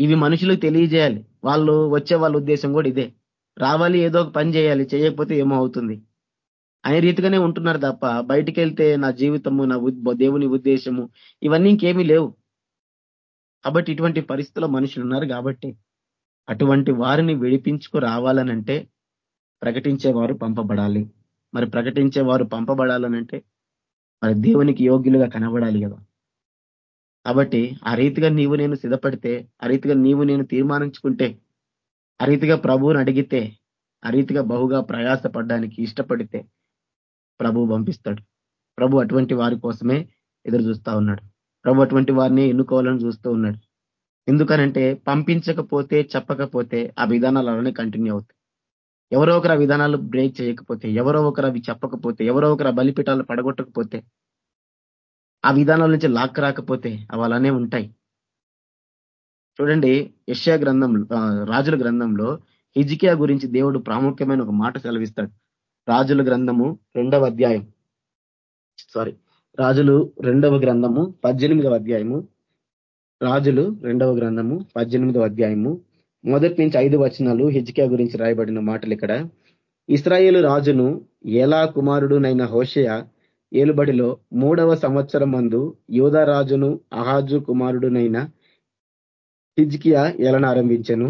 ఇవి మనుషులకు తెలియజేయాలి. వాళ్ళు వచ్చే వాళ్ళ ఉద్దేశం కూడా ఇదే. రావాలి ఏదో ఒక పని చేయాలి చేయకపోతే ఏమో అవుతుంది. అనే రీతిగానే ఉంటున్నారు తప్ప బయటికి వెళ్తే నా జీవితము నా దేవుని ఉద్దేశము ఇవన్నీ ఇంకేమీ లేవు. కాబట్టి ఇటువంటి పరిస్థితుల్లో మనుషులు ఉన్నారు కాబట్టి అటువంటి వారిని విడిపించుకు రావాలనంటే ప్రకటించేవారు పంపబడాలి. మరి ప్రకటించేవారు పంపబడాలనంటే మరి దేవునికి యోగ్యులుగా కనబడాలి కదా. కాబట్టి ఆ రీతిగా నీవు నేను సిద్ధపడితే ఆ రీతిగా నీవు నేను తీర్మానించుకుంటే ఆ రీతిగా ప్రభువుని అడిగితే ఆ రీతిగా బహుగా ప్రయాసపడడానికి ఇష్టపడితే ప్రభు పంపిస్తాడు. ప్రభు అటువంటి వారి కోసమే ఎదురు చూస్తా ఉన్నాడు. ప్రభు అటువంటి వారిని ఎన్నుకోవాలని చూస్తూ ఉన్నాడు. ఎందుకనంటే పంపించకపోతే చెప్పకపోతే ఆ విధానాలు అలానే కంటిన్యూ అవుతాయి. ఎవరో ఒకరు ఆ విధానాలు బ్రేక్ చేయకపోతే ఎవరో ఒకరు అవి చెప్పకపోతే ఎవరో ఒకరు బలిపీఠాలు పడగొట్టకపోతే ఆ విధానాల నుంచి లాక్ రాకపోతే అవి అలానే ఉంటాయి. చూడండి యష్యా గ్రంథంలో రాజుల గ్రంథంలో హిజికియా గురించి దేవుడు ప్రాముఖ్యమైన ఒక మాట సెలవిస్తాడు. రాజుల గ్రంథము రెండవ అధ్యాయం. సారీ రాజులు రెండవ గ్రంథము పద్దెనిమిదవ అధ్యాయము రాజులు రెండవ గ్రంథము పద్దెనిమిదవ అధ్యాయము. మొదటి నుంచి ఐదు వచనాలు హిజ్కియా గురించి రాయబడిన మాటలు ఇక్కడ. ఇస్రాయేలు రాజును ఎలా కుమారుడునైన హోషయ ఏలుబడిలో మూడవ సంవత్సరం మందు యోధరాజును అహాజు కుమారుడునైన హిజ్కియా ఏలనారంభించను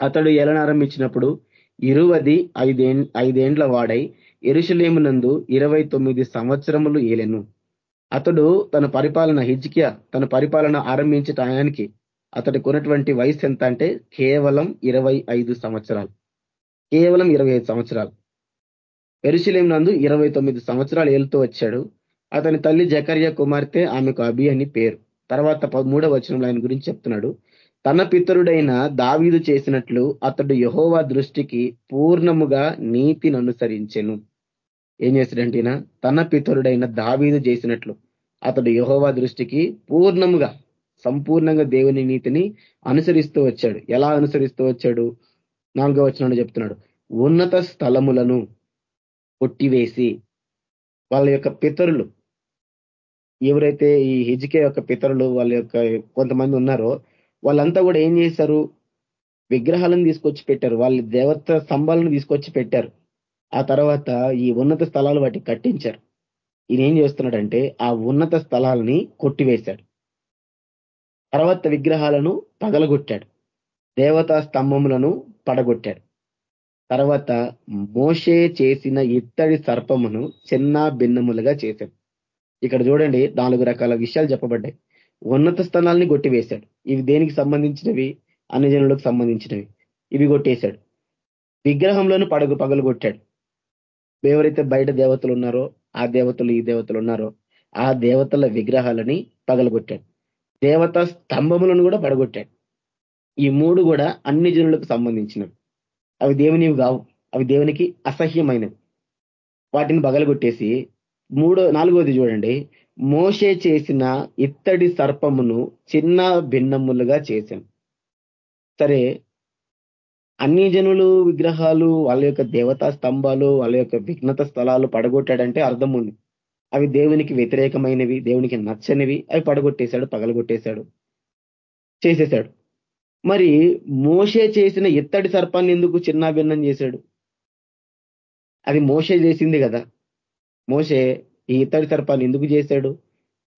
అతడు ఏలనారంభించినప్పుడు ఇరువది ఐదే ఐదేండ్ల వాడై ఎరుషలేమునందు ఇరవై తొమ్మిది సంవత్సరములు ఏలెను. అతడు తన పరిపాలన హిజ్కియా తన పరిపాలన ఆరంభించటానికి అతడు కొన్నటువంటి వయసు ఎంత అంటే కేవలం ఇరవై సంవత్సరాలు. కేవలం ఇరవై సంవత్సరాలు. ఎరుశలేం నందు ఇరవై తొమ్మిది సంవత్సరాలు ఏలుతూ వచ్చాడు. అతని తల్లి జకర్య కుమార్తె ఆమెకు అభి అని పేరు. తర్వాత మూడవ వచనంలో ఆయన గురించి చెప్తున్నాడు. తన పితరుడైన దావీదు చేసినట్లు అతడు యహోవా దృష్టికి పూర్ణముగా నీతిని అనుసరించెను ఏం చేశాడంటేనా? తన పితరుడైన దావీదు చేసినట్లు అతడు యహోవా దృష్టికి పూర్ణముగా సంపూర్ణంగా దేవుని నీతిని అనుసరిస్తూ వచ్చాడు. ఎలా అనుసరిస్తూ వచ్చాడు? నాలుగో వచనంలో చెప్తున్నాడు. ఉన్నత స్థలములను కొట్టివేసి వాళ్ళ యొక్క పితరులు ఎవరైతే ఈ హిజికే యొక్క పితరులు వాళ్ళ యొక్క కొంతమంది ఉన్నారో వాళ్ళంతా కూడా ఏం చేశారు? విగ్రహాలను తీసుకొచ్చి పెట్టారు. వాళ్ళ దేవత స్తంభాలను తీసుకొచ్చి పెట్టారు. ఆ తర్వాత ఈ ఉన్నత స్థలాలు వాటి కట్టించారు. ఈయన ఏం చేస్తున్నాడంటే ఆ ఉన్నత స్థలాలని కొట్టివేశాడు. తర్వాత విగ్రహాలను పగలగొట్టాడు. దేవతా స్తంభములను పడగొట్టాడు. తర్వాత మోషే చేసిన ఇత్తడి సర్పమును చిన్న భిన్నములుగా చేశాడు. ఇక్కడ చూడండి నాలుగు రకాల విషయాలు చెప్పబడ్డాయి. ఉన్నత స్థానాలని కొట్టివేశాడు. ఇవి దేనికి సంబంధించినవి? అన్ని జనులకు సంబంధించినవి. ఇవి కొట్టేశాడు. విగ్రహంలోనూ పడగు పగలు కొట్టాడు. ఎవరైతే బయట దేవతలు ఉన్నారో ఆ దేవతలు ఈ దేవతలు ఉన్నారో ఆ దేవతల విగ్రహాలని పగలగొట్టాడు. దేవత స్తంభములను కూడా పడగొట్టాడు. ఈ మూడు కూడా అన్ని జనులకు సంబంధించినవి. అవి దేవునివి కావు. అవి దేవునికి అసహ్యమైనవి. వాటిని పగలగొట్టేసి మూడో నాలుగోది చూడండి. మోషే చేసిన ఇత్తడి సర్పమును చిన్న భిన్నములుగా చేశాం. సరే అన్ని జనులు విగ్రహాలు వాళ్ళ యొక్క దేవతా స్తంభాలు వాళ్ళ యొక్క విఘ్నత స్థలాలు పడగొట్టాడంటే అర్థం ఉంది. అవి దేవునికి వ్యతిరేకమైనవి దేవునికి నచ్చనివి అవి పడగొట్టేశాడు పగలగొట్టేశాడు చేసేశాడు. మరి మోసే చేసిన ఇత్తడి సర్పాన్ని ఎందుకు చిన్నాభిన్నం చేశాడు? అది మోసే చేసింది కదా. మోసే ఈ ఇత్తడి సర్పాన్ని ఎందుకు చేశాడు?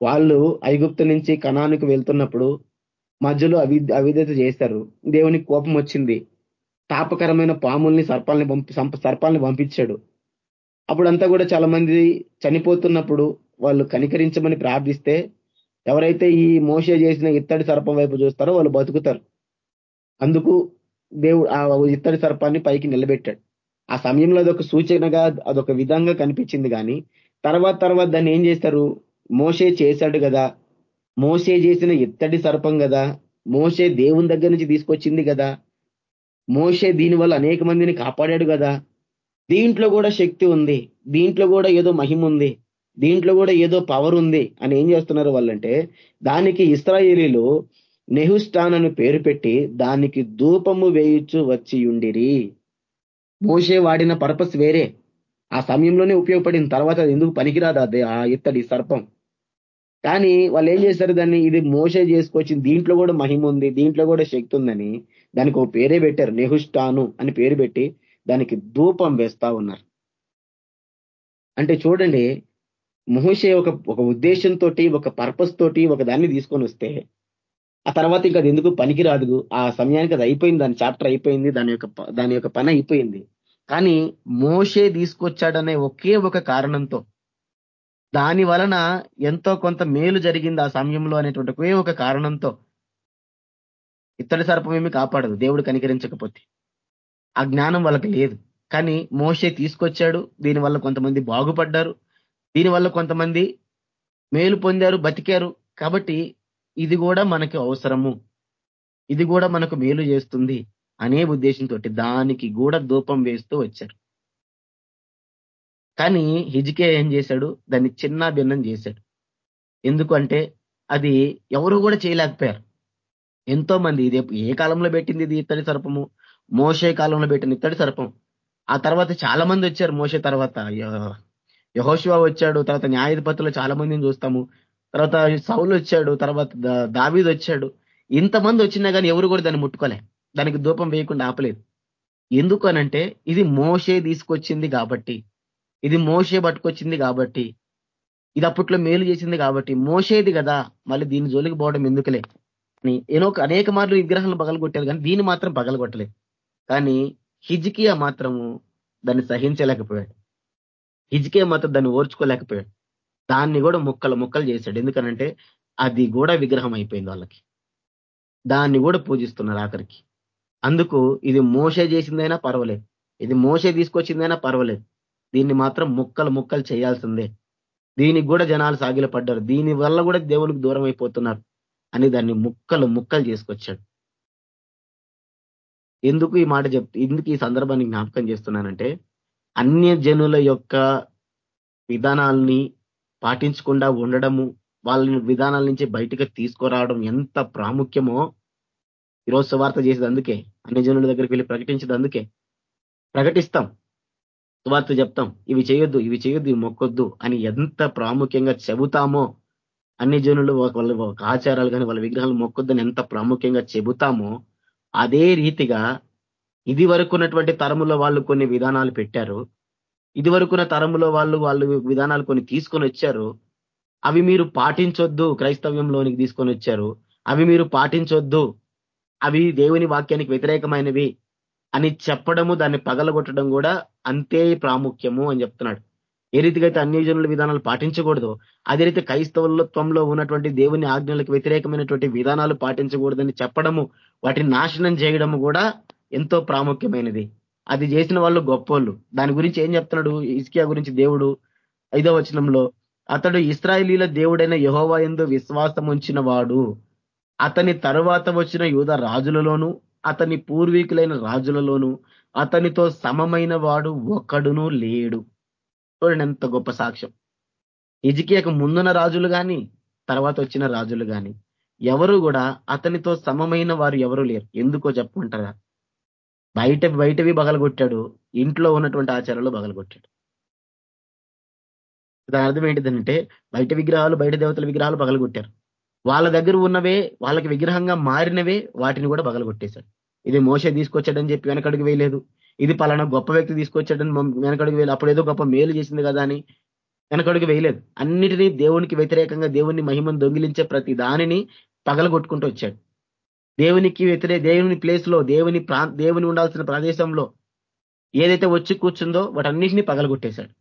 వాళ్ళు ఐగుప్తు నుంచి కణానికి వెళ్తున్నప్పుడు మధ్యలో అవి అవిధత చేశారు దేవునికి కోపం వచ్చింది. తాపకరమైన పాముల్ని సర్పాలని పంపి సర్పాలని పంపించాడు. అప్పుడంతా కూడా చాలా మంది చనిపోతున్నప్పుడు వాళ్ళు కనికరించమని ప్రార్థిస్తే ఎవరైతే ఈ మోసే చేసిన ఇత్తడి సర్పం వైపు చూస్తారో వాళ్ళు బతుకుతారు. అందుకు దేవుడు ఆ ఇత్తడి సర్పాన్ని పైకి నిలబెట్టాడు. ఆ సమయంలో అదొక సూచనగా అదొక విధంగా కనిపించింది కానీ తర్వాత తర్వాత దాన్ని ఏం చేస్తారు? మోసే చేశాడు కదా మోసే చేసిన ఇత్తడి సర్పం కదా మోసే దేవుని దగ్గర నుంచి తీసుకొచ్చింది కదా మోసే దీనివల్ల అనేక మందిని కాపాడాడు కదా దీంట్లో కూడా శక్తి ఉంది. దీంట్లో కూడా ఏదో మహిమ ఉంది. దీంట్లో కూడా ఏదో పవర్ ఉంది అని ఏం చేస్తున్నారు వాళ్ళంటే దానికి ఇస్రాయేలీలు నెహుస్టాన్ అని పేరు పెట్టి దానికి ధూపము వేయుచ్చు వచ్చి ఉండిరి మోసే వాడిన పర్పస్ వేరే. ఆ సమయంలోనే ఉపయోగపడింది తర్వాత అది ఎందుకు పనికిరాదు అదే ఆ ఇత్తడి సర్పం. కానీ వాళ్ళు ఏం చేస్తారు దాన్ని? ఇది మోసే చేసుకొచ్చింది. దీంట్లో కూడా మహిమ ఉంది దీంట్లో కూడా శక్తి ఉందని దానికి ఒక పేరే పెట్టారు నెహుష్టాను అని పేరు పెట్టి దానికి ధూపం వేస్తా ఉన్నారు. అంటే చూడండి మోసే ఒక ఒక ఉద్దేశంతో ఒక పర్పస్ తోటి ఒక దాన్ని తీసుకొని వస్తే ఆ తర్వాత ఇంకా అది ఎందుకు పనికిరాదు? ఆ సమయానికి అది అయిపోయింది దాని చాప్టర్ అయిపోయింది దాని యొక్క దాని యొక్క పని అయిపోయింది. కానీ మోషే తీసుకొచ్చాడనే ఒకే ఒక కారణంతో దాని వలన ఎంతో కొంత మేలు జరిగింది ఆ సమయంలో అనేటువంటి ఒకే ఒక కారణంతో ఇత్తడి సర్పం ఏమి కాపాడదు దేవుడు కనికరించకపోతే. ఆ జ్ఞానం వాళ్ళకి లేదు. కానీ మోషే తీసుకొచ్చాడు దీనివల్ల కొంతమంది బాగుపడ్డారు దీనివల్ల కొంతమంది మేలు పొందారు బతికారు. కాబట్టి ఇది కూడా మనకి అవసరము. ఇది కూడా మనకు మేలు చేస్తుంది అనే ఉద్దేశంతో దానికి కూడా ధూపం వేస్తూ వచ్చారు. కానీ హిజికే ఏం చేశాడు? దాన్ని చిన్న భిన్నం చేశాడు. ఎందుకంటే అది ఎవరు కూడా చేయలేకపోయారు. ఎంతో మంది ఇది ఏ కాలంలో పెట్టింది ఇది ఇత్తడి సర్పము? మోసే కాలంలో పెట్టిన ఇత్తడి సర్పం. ఆ తర్వాత చాలా మంది వచ్చారు మోసే తర్వాత. యహోశివా వచ్చాడు తర్వాత న్యాయాధిపతులు చాలా మందిని చూస్తాము. తర్వాత సౌలు వచ్చాడు తర్వాత దావీద్ వచ్చాడు. ఇంతమంది వచ్చినా కానీ ఎవరు కూడా దాన్ని ముట్టుకోలే. దానికి ధూపం వేయకుండా ఆపలేదు. ఎందుకు అనంటే ఇది మోసే తీసుకొచ్చింది కాబట్టి. ఇది మోసే పట్టుకొచ్చింది కాబట్టి. ఇది అప్పట్లో మేలు చేసింది కాబట్టి. మోసేది కదా. మళ్ళీ దీని జోలికి పోవడం ఎందుకులే? అని ఏనో అనేక మార్లు విగ్రహాలను పగలగొట్టారు కానీ దీన్ని మాత్రం పగలగొట్టలేదు కానీ హిజ్కియా మాత్రము దాన్ని సహించలేకపోయాడు. హిజ్కియా మాత్రం దాన్ని ఓర్చుకోలేకపోయాడు. దాన్ని కూడా ముక్కలు ముక్కలు చేశాడు. ఎందుకనంటే అది కూడా విగ్రహం అయిపోయింది వాళ్ళకి. దాన్ని కూడా పూజిస్తున్నారు ఆఖరికి. అందుకు ఇది మోసే చేసిందైనా పర్వాలేదు. ఇది మోసే తీసుకొచ్చిందైనా పర్వాలేదు. దీన్ని మాత్రం ముక్కలు ముక్కలు చేయాల్సిందే. దీనికి కూడా జనాలు సాగిల పడ్డారు దీని వల్ల కూడా దేవునికి దూరం అయిపోతున్నారు అని దాన్ని ముక్కలు ముక్కలు చేసుకొచ్చాడు. ఎందుకు ఈ మాట చెప్తే ఎందుకు ఈ సందర్భాన్ని జ్ఞాపకం చేస్తున్నానంటే అన్య జనుల యొక్క విధానాల్ని పాటించకుండా ఉండడము వాళ్ళని విధానాల నుంచి బయటకు తీసుకురావడం ఎంత ప్రాముఖ్యమో ఈరోజు సువార్త చేసేది అందుకే అన్ని జనుల దగ్గరికి వెళ్ళి ప్రకటించేది అందుకే. ప్రకటిస్తాం. సువార్త చెప్తాం. ఇవి చేయొద్దు ఇవి చేయొద్దు ఇవి మొక్కొద్దు అని ఎంత ప్రాముఖ్యంగా చెబుతామో అన్ని జనులు వాళ్ళ ఆచారాలు కానీ వాళ్ళ విగ్రహాలు మొక్కొద్దని ఎంత ప్రాముఖ్యంగా చెబుతామో అదే రీతిగా ఇది వరకు ఉన్నటువంటి తరములో వాళ్ళు కొన్ని విధానాలు పెట్టారు. ఇది వరకున్న తరములో వాళ్ళు వాళ్ళు విధానాలు కొన్ని తీసుకొని వచ్చారు. అవి మీరు పాటించొద్దు క్రైస్తవ్యంలోనికి తీసుకొని వచ్చారు. అవి మీరు పాటించొద్దు. అవి దేవుని వాక్యానికి వ్యతిరేకమైనవి అని చెప్పడము దాన్ని పగలగొట్టడం కూడా అంతే ప్రాముఖ్యము అని చెప్తున్నాడు. ఏ రీతిగా అయితే అన్యజనుల విధానాలు పాటించకూడదు అదే రీతి క్రైస్తవత్వంలో ఉన్నటువంటి దేవుని ఆజ్ఞలకు వ్యతిరేకమైనటువంటి విధానాలు పాటించకూడదని చెప్పడము వాటిని నాశనం చేయడము కూడా ఎంతో ప్రాముఖ్యమైనది. అది చేసిన వాళ్ళు గొప్పోళ్ళు. దాని గురించి ఏం చెప్తున్నాడు? ఇస్కియా గురించి దేవుడు ఐదో వచనంలో అతడు ఇస్రాయలీల దేవుడైన యహోవా ఎందు విశ్వాసం ఉంచిన వాడు అతని తరువాత వచ్చిన యూధ రాజులలోను అతని పూర్వీకులైన రాజులలోను అతనితో సమమైన వాడు ఒకడును లేడు. చూడండి ఎంత గొప్ప సాక్ష్యం. ఇజికియకు ముందున్న రాజులు కానీ తర్వాత వచ్చిన రాజులు కానీ ఎవరు కూడా అతనితో సమమైన వారు ఎవరు లేరు. ఎందుకో చెప్పమంటారా? బయట బయటవి బగలగొట్టాడు. ఇంట్లో ఉన్నటువంటి ఆచారాలు బగలగొట్టాడు. దాని అర్థం ఏంటిదంటే బయట విగ్రహాలు బయట దేవతల విగ్రహాలు పగలగొట్టారు వాళ్ళ దగ్గర ఉన్నవే వాళ్ళకి విగ్రహంగా మారినవే వాటిని కూడా పగలగొట్టేశాడు ఇది మోసే తీసుకొచ్చాడని చెప్పి వెనకడుగు వేయలేదు. ఇది పలానా గొప్ప వ్యక్తి తీసుకొచ్చాడని వెనకడుగు వేయలేదు. అప్పుడు ఏదో గొప్ప మేలు చేసింది కదా అని వెనకడుగు వేయలేదు. అన్నిటినీ దేవునికి వ్యతిరేకంగా దేవుని మహిమను దొంగిలించే ప్రతి దానిని పగలగొట్టుకుంటూ వచ్చాడు. దేవునికి వ్యతిరే దేవుని ప్లేస్లో దేవుని ప్రా దేవుని ఉండాల్సిన ప్రదేశంలో ఏదైతే వచ్చి కూర్చుందో వాటన్నిటినీ పగలగొట్టేశాడు.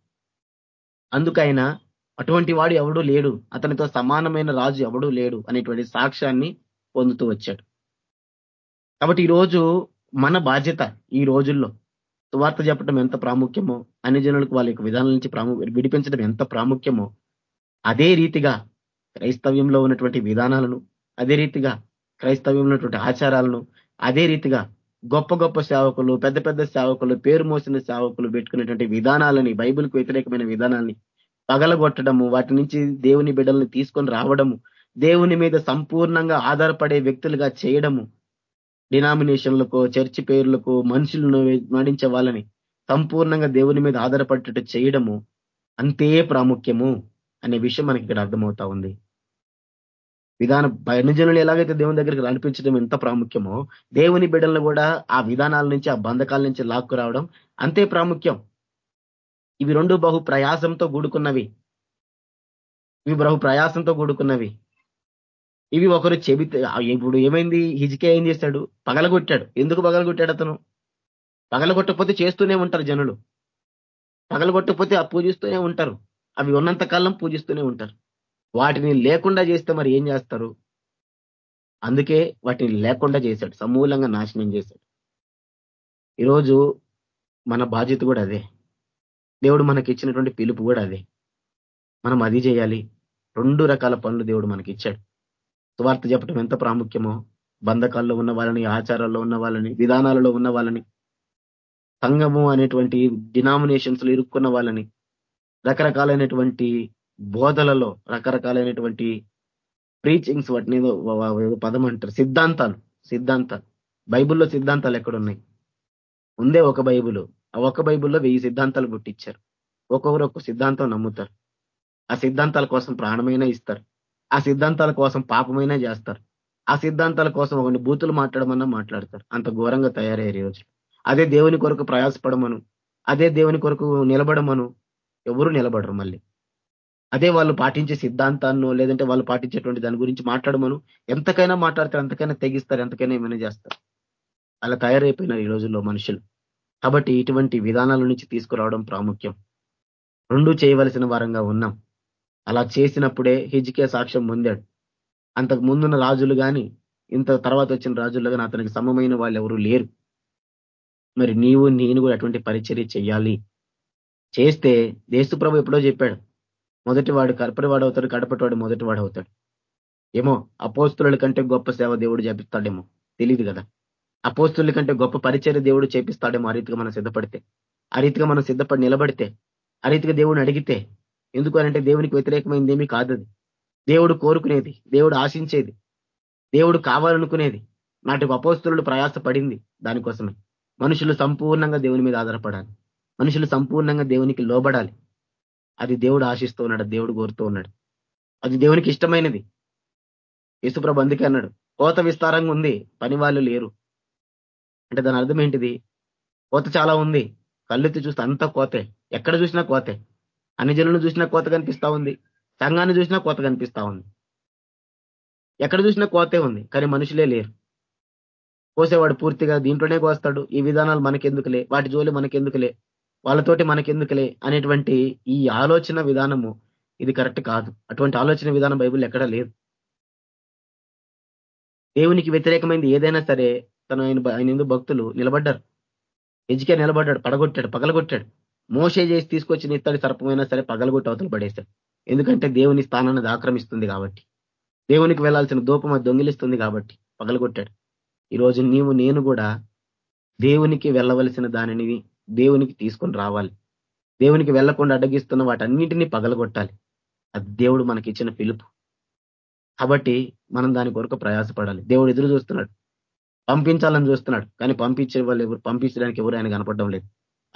అందుకైనా అటువంటి వాడు ఎవడూ లేడు. అతనితో సమానమైన రాజు ఎవడూ లేడు అనేటువంటి సాక్ష్యాన్ని పొందుతూ వచ్చాడు. కాబట్టి ఈరోజు మన బాధ్యత ఈ రోజుల్లో సువార్త చెప్పడం ఎంత ప్రాముఖ్యమో అన్ని జనులకు వాళ్ళ యొక్క విధానం నుంచి ప్రాము విడిపించడం ఎంత ప్రాముఖ్యమో అదే రీతిగా క్రైస్తవ్యంలో ఉన్నటువంటి విధానాలను అదే రీతిగా క్రైస్తవ్యంలో ఉన్నటువంటి ఆచారాలను అదే రీతిగా గొప్ప గొప్ప సేవకులు పెద్ద పెద్ద సేవకులు పేరు మోసిన సేవకులు పెట్టుకునేటువంటి విధానాలని బైబిల్కు వ్యతిరేకమైన విధానాన్ని పగలగొట్టడము వాటి నుంచి దేవుని బిడ్డల్ని తీసుకొని రావడము దేవుని మీద సంపూర్ణంగా ఆధారపడే వ్యక్తులుగా చేయడము డినామినేషన్లకు చర్చి పేర్లకు మనుషులను నడించే వాళ్ళని సంపూర్ణంగా దేవుని మీద ఆధారపడేటట్టు చేయడము అంతే ప్రాముఖ్యము అనే విషయం మనకి ఇక్కడ అర్థమవుతా ఉంది. విధానం బయలుజనులు ఎలాగైతే దేవుని దగ్గరికి నడిపించడం ఎంత ప్రాముఖ్యమో దేవుని బిడ్డలను కూడా ఆ విధానాల నుంచి ఆ బంధకాల నుంచి లాక్కు రావడం అంతే ప్రాముఖ్యం. ఇవి రెండు బహు ప్రయాసంతో కూడుకున్నవి. ఇవి బహు ప్రయాసంతో కూడుకున్నవి. ఇవి ఒకరు చెబితే ఇప్పుడు ఏమైంది? హిజికే ఏం చేశాడు పగలగొట్టాడు. ఎందుకు పగలగొట్టాడు అతను? పగలగొట్టకపోతే చేస్తూనే ఉంటారు జనులు. పగలగొట్టకపోతే ఆ పూజిస్తూనే ఉంటారు. అవి ఉన్నంత కాలం పూజిస్తూనే ఉంటారు. వాటిని లేకుండా చేస్తే మరి ఏం చేస్తారు? అందుకే వాటిని లేకుండా చేశాడు. సమూలంగా నాశనం చేశాడు. ఈరోజు మన బాధ్యత కూడా అదే. దేవుడు మనకి ఇచ్చినటువంటి పిలుపు కూడా అదే. మనం అది చేయాలి. రెండు రకాల పనులు దేవుడు మనకి ఇచ్చాడు సువార్త చెప్పడం ఎంత ప్రాముఖ్యమో? బంధకాల్లో ఉన్న వాళ్ళని ఆచారాల్లో ఉన్న వాళ్ళని విధానాలలో ఉన్న వాళ్ళని సంఘము అనేటువంటి డినామినేషన్స్లో ఇరుక్కున్న వాళ్ళని రకరకాలైనటువంటి బోధలలో రకరకాలైనటువంటి ప్రీచింగ్స్ వాటిని పదం అంటారు. సిద్ధాంతాలు సిద్ధాంతాలు. బైబుల్లో సిద్ధాంతాలు ఎక్కడున్నాయి? ఉందే ఒక బైబుల్. ఆ ఒక బైబుల్లో వెయ్యి సిద్ధాంతాలు పుట్టించారు. ఒక్కొక్కరు ఒక్క సిద్ధాంతం నమ్ముతారు. ఆ సిద్ధాంతాల కోసం ప్రాణమైనా ఇస్తారు. ఆ సిద్ధాంతాల కోసం పాపమైనా చేస్తారు. ఆ సిద్ధాంతాల కోసం ఒకరిని బూతులు మాట్లాడమన్నా మాట్లాడతారు. అంత ఘోరంగా తయారయ్యారు రోజు అదే దేవుని కొరకు ప్రయాసపడమను. అదే దేవుని కొరకు నిలబడమను. ఎవరు నిలబడరు మళ్ళీ. అదే వాళ్ళు పాటించే సిద్ధాంతాన్ని లేదంటే వాళ్ళు పాటించేటువంటి దాని గురించి మాట్లాడమను. ఎంతకైనా మాట్లాడతారు ఎంతకైనా తెగిస్తారు ఎంతకైనా ఏమైనా చేస్తారు. అలా తయారైపోయినారు ఈ రోజుల్లో మనుషులు. కాబట్టి ఇటువంటి విధానాల నుంచి తీసుకురావడం ప్రాముఖ్యం. రెండు చేయవలసిన వారంగా ఉన్నాం. అలా చేసినప్పుడే హిజ్కే సాక్ష్యం పొందాడు. అంతకు ముందున్న రాజులు కానీ ఇంత తర్వాత వచ్చిన రాజులు కానీ అతనికి సమమైన వాళ్ళు ఎవరూ లేరు. మరి నీవు నేను కూడా అటువంటి పరిచర్య చేయాలి చేస్తే దేశప్రభు ఎప్పుడో చెప్పాడు మొదటివాడు కడపటివాడు అవుతాడు కడపటివాడు మొదటివాడు అవుతాడు ఏమో అపోస్తుల కంటే గొప్ప సేవ దేవుడు చేపిస్తాడేమో. తెలియదు కదా. అపోస్తుల కంటే గొప్ప పరిచర్య దేవుడు చేపిస్తాడేమో ఆ రీతిగా మనం సిద్ధపడితే. ఆ రీతిగా మనం సిద్ధపడి నిలబడితే ఆ రీతిగా దేవుడిని అడిగితే ఎందుకు అనంటే దేవునికి వ్యతిరేకమైంది ఏమీ కాదది. దేవుడు కోరుకునేది దేవుడు ఆశించేది దేవుడు కావాలనుకునేది నాటికి అపోస్తులు ప్రయాస పడింది దానికోసమే. మనుషులు సంపూర్ణంగా దేవుని మీద ఆధారపడాలి. మనుషులు సంపూర్ణంగా దేవునికి లోబడాలి. అది దేవుడు ఆశిస్తూ ఉన్నాడు దేవుడు కోరుతూ ఉన్నాడు. అది దేవునికి ఇష్టమైనది. యేసుప్రభు అందుకే అన్నాడు కోత విస్తారంగా ఉంది పని వాళ్ళు లేరు. అంటే దాని అర్థం ఏంటిది? కోత చాలా ఉంది. కళ్ళెత్తి చూస్తే అంత కోతే. ఎక్కడ చూసినా కోతే. అన్ని జనులను చూసినా కోత కనిపిస్తా ఉంది. సంఘాన్ని చూసినా కోత కనిపిస్తా ఉంది. ఎక్కడ చూసినా కోతే ఉంది కానీ మనుషులే లేరు. కోసేవాడు పూర్తిగా దీంట్లోనే కోస్తాడు. ఈ విధానాలు మనకెందుకులే? వాటి జోలి మనకెందుకులే? వాళ్ళతోటి మనకెందుకులే అనేటువంటి ఈ ఆలోచన విధానము ఇది కరెక్ట్ కాదు. అటువంటి ఆలోచన విధానం బైబుల్ ఎక్కడా లేదు. దేవునికి వ్యతిరేకమైంది ఏదైనా సరే తను ఆయన ఆయన ఎందుకు భక్తులు నిలబడ్డారు. ఎజికే నిలబడ్డాడు పడగొట్టాడు పగలగొట్టాడు. మోసే చేసి తీసుకొచ్చి ఇత్తడి సర్పమైనా సరే పగలగొట్టి అవతలు పడేశాడు. ఎందుకంటే దేవుని స్థానాన్ని ఆక్రమిస్తుంది కాబట్టి. దేవునికి వెళ్ళాల్సిన దూపం అది దొంగిలిస్తుంది కాబట్టి పగలగొట్టాడు. ఈరోజు నీవు నేను కూడా దేవునికి వెళ్ళవలసిన దానిని దేవునికి తీసుకొని రావాలి. దేవునికి వెళ్ళకుండా అడ్డగిస్తున్న వాటన్నిటినీ పగలగొట్టాలి. అది దేవుడు మనకి ఇచ్చిన పిలుపు. కాబట్టి మనం దాని కొరకు ప్రయాసపడాలి. దేవుడు ఎదురు చూస్తున్నాడు. పంపించాలని చూస్తున్నాడు. కానీ పంపించే వాళ్ళు ఎవరు? పంపించడానికి ఎవరు ఆయన కనపడడం లేదు.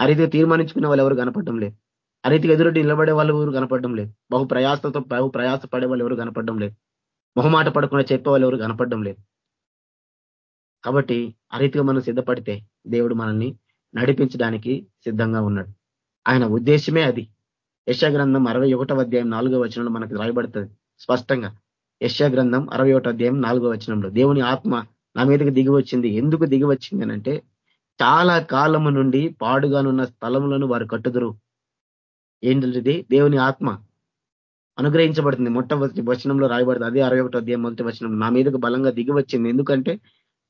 ఆ రీతిగా తీర్మానించుకునే వాళ్ళు ఎవరు కనపడడం లేదు. ఆ రీతిగా ఎదురు నిలబడే వాళ్ళు ఎవరు కనపడడం లేదు. బహు ప్రయాసతో బహు ప్రయాస పడే వాళ్ళు ఎవరు కనపడడం లేదు. మొహమాట పడకుండా చెప్పే వాళ్ళు ఎవరు కనపడడం లేదు. కాబట్టి ఆ రీతిగా మనం సిద్ధపడితే దేవుడు మనల్ని నడిపించడానికి సిద్ధంగా ఉన్నాడు. ఆయన ఉద్దేశమే అది. యశ గ్రంథం అరవై ఒకటో అధ్యాయం నాలుగో వచనంలో మనకు రాయబడుతుంది స్పష్టంగా. యశ గ్రంథం అరవై ఒకటో అధ్యాయం నాలుగో వచనంలో దేవుని ఆత్మ నా మీదకి దిగి వచ్చింది. ఎందుకు దిగి వచ్చింది అనంటే చాలా కాలము నుండి పాడుగానున్న స్థలములను వారు కట్టుదురు. ఏంటంటే దేవుని ఆత్మ అనుగ్రహించబడుతుంది. మొట్టమొదటి వచనంలో రాయబడుతుంది. అదే అరవై ఒకటో అధ్యాయం మొదటి వచనం నా మీదకు బలంగా దిగి వచ్చింది. ఎందుకంటే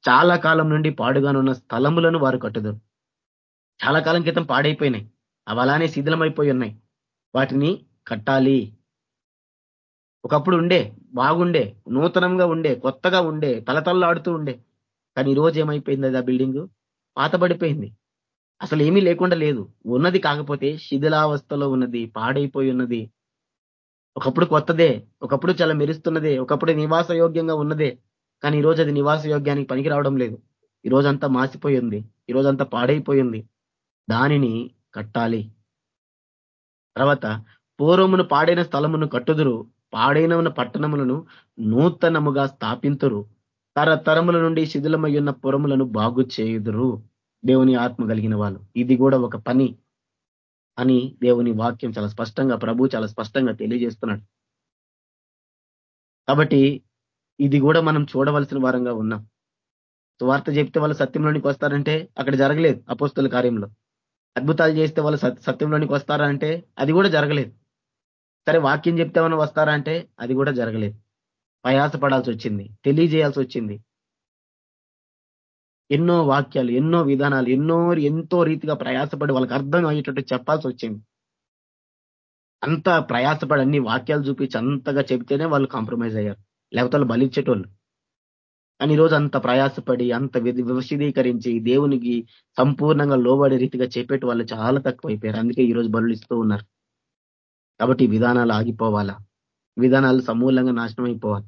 చాలా కాలం నుండి పాడుగానున్న స్థలములను వారు కట్టుదురు. చాలా కాలం క్రితం పాడైపోయినాయి. అవి అలానే శిథిలమైపోయి ఉన్నాయి వాటిని కట్టాలి. ఒకప్పుడు ఉండే బాగుండే నూతనంగా ఉండే కొత్తగా ఉండే తలతల్లాడుతూ ఉండే. కానీ ఈ రోజు ఏమైపోయింది అది ఆ బిల్డింగ్? పాతబడిపోయింది అసలు ఏమీ లేకుండా లేదు. ఉన్నది కాకపోతే శిథిలావస్థలో ఉన్నది పాడైపోయి ఉన్నది. ఒకప్పుడు కొత్తదే ఒకప్పుడు చాలా మెరుస్తున్నదే ఒకప్పుడు నివాస యోగ్యంగా ఉన్నదే. కానీ ఈరోజు అది నివాస యోగ్యానికి పనికి రావడం లేదు ఈరోజంతా మాసిపోయింది ఈరోజంతా పాడైపోయింది దానిని కట్టాలి. తర్వాత పూర్వమును పాడైన స్థలమును కట్టుదురు. పాడైన పట్టణములను నూతనముగా స్థాపింతురు. తరతరముల నుండి శిథిలమై ఉన్న పురములను బాగు చేయుదురు. దేవుని ఆత్మ కలిగిన వాళ్ళు. ఇది కూడా ఒక పని అని దేవుని వాక్యం చాలా స్పష్టంగా ప్రభు చాలా స్పష్టంగా తెలియజేస్తున్నాడు. కాబట్టి ఇది కూడా మనం చూడవలసిన వారంగా ఉన్నాం. సువార్త చెప్తే వాళ్ళు సత్యంలోనికి వస్తారంటే అక్కడ జరగలేదు అపోస్తుల కార్యంలో. అద్భుతాలు చేస్తే వాళ్ళు సత్యంలోనికి వస్తారా అంటే అది కూడా జరగలేదు. సరే వాక్యం చెప్తే మనం వస్తారా అంటే అది కూడా జరగలేదు. ప్రయాసపడాల్సి వచ్చింది తెలియజేయాల్సి వచ్చింది ఎన్నో వాక్యాలు ఎన్నో విధానాలు ఎన్నో ఎంతో రీతిగా ప్రయాసపడి వాళ్ళకి అర్థం అయ్యేటట్టు చెప్పాల్సి వచ్చింది అంత ప్రయాసపడి అన్ని వాక్యాలు చూపించి అంతగా చెబితేనే వాళ్ళు కాంప్రమైజ్ అయ్యారు. లేకపోతే వాళ్ళు బలిచ్చేటోళ్ళు. కానీ ఈరోజు అంత ప్రయాసపడి అంత వివశీదీకరించి దేవునికి సంపూర్ణంగా లోబడే రీతిగా చెప్పేటి వాళ్ళు చాలా తక్కువ అయిపోయారు అందుకే ఈరోజు బరులు ఇస్తూ ఉన్నారు. కాబట్టి విధానాలు ఆగిపోవాలా? విధానాలు సమూలంగా నాశనం అయిపోవాలి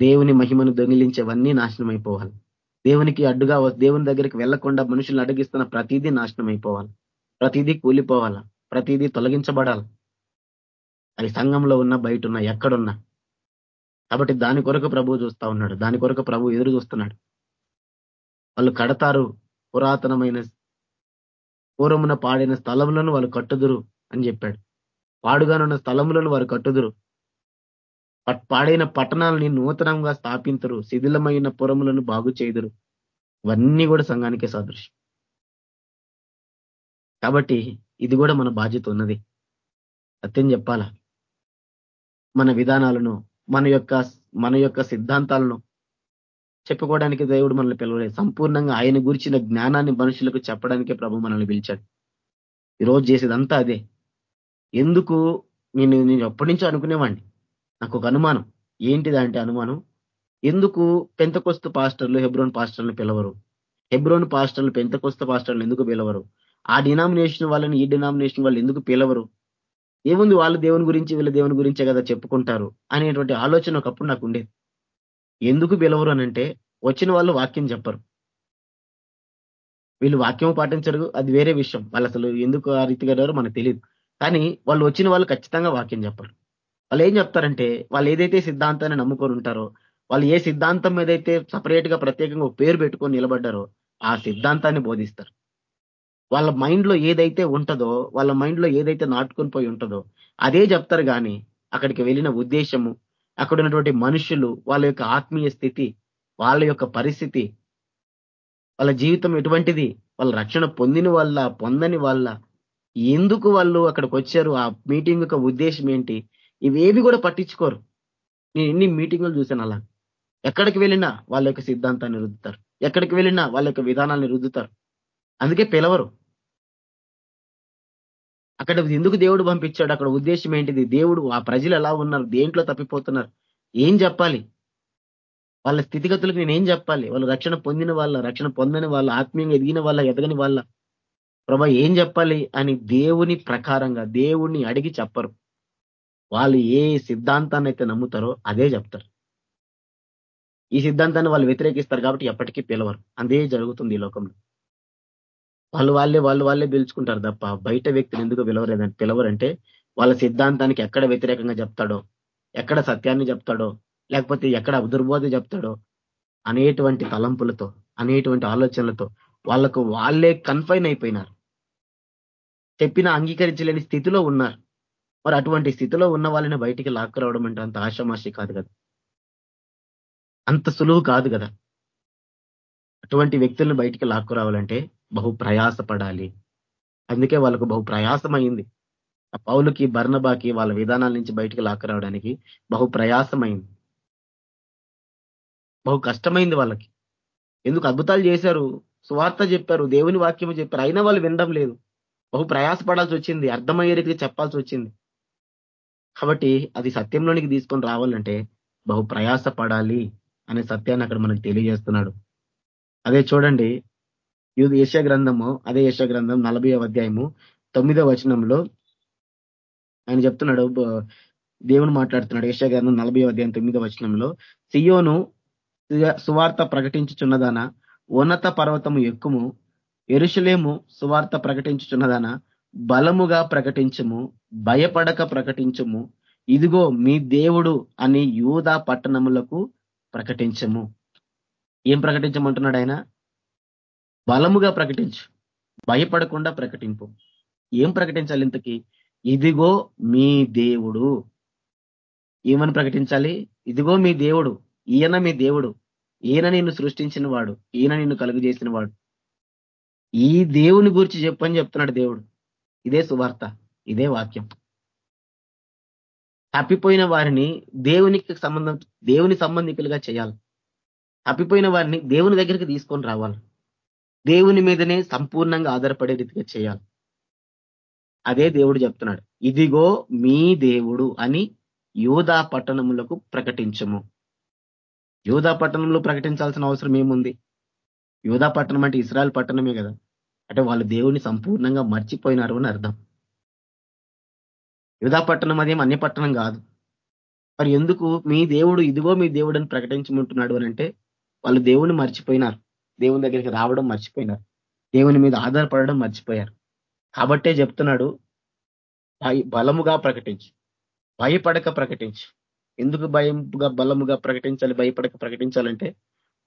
దేవుని మహిమను దొంగిలించేవన్నీ నాశనం అయిపోవాలి దేవునికి అడ్డుగా దేవుని దగ్గరికి వెళ్ళకుండా మనుషులను అడిగిస్తున్న ప్రతిదీ నాశనం అయిపోవాలి ప్రతిదీ కూలిపోవాలా? ప్రతిదీ తొలగించబడాలి? అది సంఘంలో ఉన్న బయట ఉన్న ఎక్కడున్నా కాబట్టి దాని కొరకు ప్రభు చూస్తా ఉన్నాడు. దాని కొరకు ప్రభు ఎదురు చూస్తున్నాడు. వాళ్ళు కడతారు పురాతనమైన పూర్వమున పాడైన స్థలములను వాళ్ళు కట్టుదురు అని చెప్పాడు. పాడుగానున్న స్థలములను వారు కట్టుదురు. పాడైన పట్టణాలని నూతనంగా స్థాపించరు శిథిలమైన పురములను బాగు చేయుదురు. ఇవన్నీ కూడా సంఘానికే సాదృశ్యం. కాబట్టి ఇది కూడా మన బాధ్యత ఉన్నది. సత్యం చెప్పాలా? మన విధానాలను మన యొక్క మన యొక్క సిద్ధాంతాలను చెప్పుకోవడానికి దేవుడు మనల్ని పిలవలేదు. సంపూర్ణంగా ఆయన గురించిన జ్ఞానాన్ని మనుషులకు చెప్పడానికే ప్రభు మనల్ని పిలిచాడు. ఈరోజు చేసేదంతా అదే. ఎందుకు? నేను నేను ఎప్పటి నుంచో అనుకునేవాడిని నాకు ఒక అనుమానం. ఏంటిదంటే అనుమానం? ఎందుకు పెంతకొస్తు పాస్టర్లు హెబ్రోన్ పాస్టర్లు పిలవరు? హెబ్రోన్ పాస్టర్లు పెంతకొస్తు పాస్టర్లు ఎందుకు పిలవరు? ఆ డినామినేషన్ వాళ్ళని ఈ డినామినేషన్ వాళ్ళు ఎందుకు పిలవరు? ఏముంది వాళ్ళు దేవుని గురించి వీళ్ళ దేవుని గురించే కదా చెప్పుకుంటారు అనేటువంటి ఆలోచన ఒకప్పుడు నాకు ఉండేది. ఎందుకు పిలవరు అనంటే వచ్చిన వాళ్ళు వాక్యం చెప్పరు. వీళ్ళు వాక్యం పాటించరు అది వేరే విషయం. వాళ్ళు అసలు ఎందుకు ఆ రీతిగా మనకు తెలియదు కానీ వాళ్ళు వచ్చిన వాళ్ళు ఖచ్చితంగా వాక్యం చెప్పరు. వాళ్ళు ఏం చెప్తారంటే వాళ్ళు ఏదైతే సిద్ధాంతాన్ని నమ్ముకొని ఉంటారో వాళ్ళు ఏ సిద్ధాంతం మీద అయితే సపరేట్గా ప్రత్యేకంగా పేరు పెట్టుకొని నిలబడ్డారో ఆ సిద్ధాంతాన్ని బోధిస్తారు. వాళ్ళ మైండ్లో ఏదైతే ఉంటుందో వాళ్ళ మైండ్లో ఏదైతే నాటుకొని పోయి ఉంటుందో అదే చెప్తారు కానీ అక్కడికి వెళ్ళిన ఉద్దేశము అక్కడ ఉన్నటువంటి మనుషులు వాళ్ళ యొక్క ఆత్మీయ స్థితి వాళ్ళ యొక్క పరిస్థితి వాళ్ళ జీవితం ఎటువంటిది వాళ్ళ రక్షణ పొందిన వల్ల పొందని వల్ల ఎందుకు వాళ్ళు అక్కడికి వచ్చారు ఆ మీటింగ్ యొక్క ఉద్దేశం ఏంటి ఇవేవి కూడా పట్టించుకోరు. నేను ఎన్ని మీటింగులు చూశాను అలా. ఎక్కడికి వెళ్ళినా వాళ్ళ యొక్క సిద్ధాంతాన్ని రుద్దుతారు. ఎక్కడికి వెళ్ళినా వాళ్ళ యొక్క విధానాన్ని రుద్దుతారు. అందుకే పిలవరు. అక్కడ ఎందుకు దేవుడు పంపించాడు? అక్కడ ఉద్దేశం ఏంటిది? దేవుడు ఆ ప్రజలు ఎలా ఉన్నారు? దేంట్లో తప్పిపోతున్నారు? ఏం చెప్పాలి? వాళ్ళ స్థితిగతులకు నేను ఏం చెప్పాలి? వాళ్ళు రక్షణ పొందిన వాళ్ళ రక్షణ పొందని వాళ్ళ ఆత్మీయంగా ఎదిగిన వాళ్ళ ఎదగని వాళ్ళ. ప్రభా ఏం చెప్పాలి? అని దేవుని ప్రకారంగా దేవుణ్ణి అడిగి చెప్పరు. వాళ్ళు ఏ సిద్ధాంతాన్ని అయితే నమ్ముతారో అదే చెప్తారు. ఈ సిద్ధాంతాన్ని వాళ్ళు వ్యతిరేకిస్తారు కాబట్టి ఎప్పటికీ పిలవరు. అదే జరుగుతుంది ఈ లోకంలో. వాళ్ళు వాళ్ళే వాళ్ళు వాళ్ళే పిలుచుకుంటారు తప్ప బయట వ్యక్తులు ఎందుకు పిలవలేదంటే పిలవరంటే వాళ్ళ సిద్ధాంతానికి ఎక్కడ వ్యతిరేకంగా చెప్తాడో ఎక్కడ సత్యాన్ని చెప్తాడో లేకపోతే ఎక్కడ దుర్బోధ చెప్తాడో అనేటువంటి తలంపులతో అనేటువంటి ఆలోచనలతో వాళ్ళకు వాళ్ళే కన్ఫైన్ అయిపోయినారు. చెప్పిన అంగీకరించలేని స్థితిలో ఉన్నారు. మరి అటువంటి స్థితిలో ఉన్న వాళ్ళని బయటికి లాక్కురావడం అంటే అంత ఆశామాషి కాదు కదా. అంత సులువు కాదు కదా. అటువంటి వ్యక్తులను బయటికి లాక్కురావాలంటే బహు ప్రయాసపడాలి అందుకే వాళ్ళకు బహు ప్రయాసమైంది ఆ పౌలుకి బర్ణబాకి వాళ్ళ విధానాల నుంచి బయటికి లాక్కరావడానికి బహు ప్రయాసమైంది బహు కష్టమైంది వాళ్ళకి. ఎందుకు అద్భుతాలు చేశారు? సువార్త చెప్పారు దేవుని వాక్యం చెప్పారు. అయినా వాళ్ళు వినడం లేదు. బహు ప్రయాసపడాల్సి వచ్చింది అర్థమయ్యే రీతికి చెప్పాల్సి వచ్చింది. కాబట్టి అది సత్యంలోనికి తీసుకొని రావాలంటే బహు ప్రయాస పడాలి అనే సత్యాన్ని అక్కడ మనకు తెలియజేస్తున్నాడు. అదే చూడండి ఇది యశ గ్రంథము అదే యశ గ్రంథం నలభై అధ్యాయము తొమ్మిదో వచనంలో ఆయన చెప్తున్నాడు దేవుని మాట్లాడుతున్నాడు యశ గ్రంథం నలభై అధ్యాయం తొమ్మిదో వచనంలో సియోను సువార్త ప్రకటించుచున్నదాన ఉన్నత పర్వతము ఎక్కుము ఎరుషులేము సువార్త ప్రకటించుచున్నదాన బలముగా ప్రకటించము భయపడక ప్రకటించము ఇదిగో మీ దేవుడు అని యూదా పట్టణములకు ప్రకటించము. ఏం ప్రకటించమంటున్నాడు ఆయన? బలముగా ప్రకటించు. భయపడకుండా ప్రకటింపు. ఏం ప్రకటించాలి ఇంతకీ? ఇదిగో మీ దేవుడు. ఏమని ప్రకటించాలి? ఇదిగో మీ దేవుడు. ఈయన మీ దేవుడు. ఈయన నిన్ను సృష్టించిన వాడు. ఈయన నిన్ను కలుగు చేసిన వాడు. ఈ దేవుని గురించి చెప్పని చెప్తున్నాడు దేవుడు. ఇదే సువార్త. ఇదే వాక్యం. తప్పిపోయిన వారిని దేవునికి సంబంధం దేవుని సంబంధికులుగా చేయాలి. తప్పిపోయిన వారిని దేవుని దగ్గరికి తీసుకొని రావాలి. దేవుని మీదనే సంపూర్ణంగా ఆధారపడే రీతిగా చేయాలి. అదే దేవుడు చెప్తున్నాడు ఇదిగో మీ దేవుడు అని యూదా పట్టణములకు ప్రకటించము. యూదా పట్టణంలో ప్రకటించాల్సిన అవసరం ఏముంది? యూదా పట్టణం అంటే ఇస్రాయల్ పట్టణమే కదా. అంటే వాళ్ళు దేవుని సంపూర్ణంగా మర్చిపోయినారు అని అర్థం. యూదా పట్టణం అదేం అన్ని పట్టణం కాదు. మరి ఎందుకు మీ దేవుడు ఇదిగో మీ దేవుడు అని ప్రకటించమంటున్నాడు అని అంటే వాళ్ళు దేవుని మర్చిపోయినారు. దేవుని దగ్గరికి రావడం మర్చిపోయినారు. దేవుని మీద ఆధారపడడం మర్చిపోయారు. కాబట్టే చెప్తున్నాడు బలముగా ప్రకటించు. భయపడక ప్రకటించు. ఎందుకు భయంగా బలముగా ప్రకటించాలి? భయపడక ప్రకటించాలంటే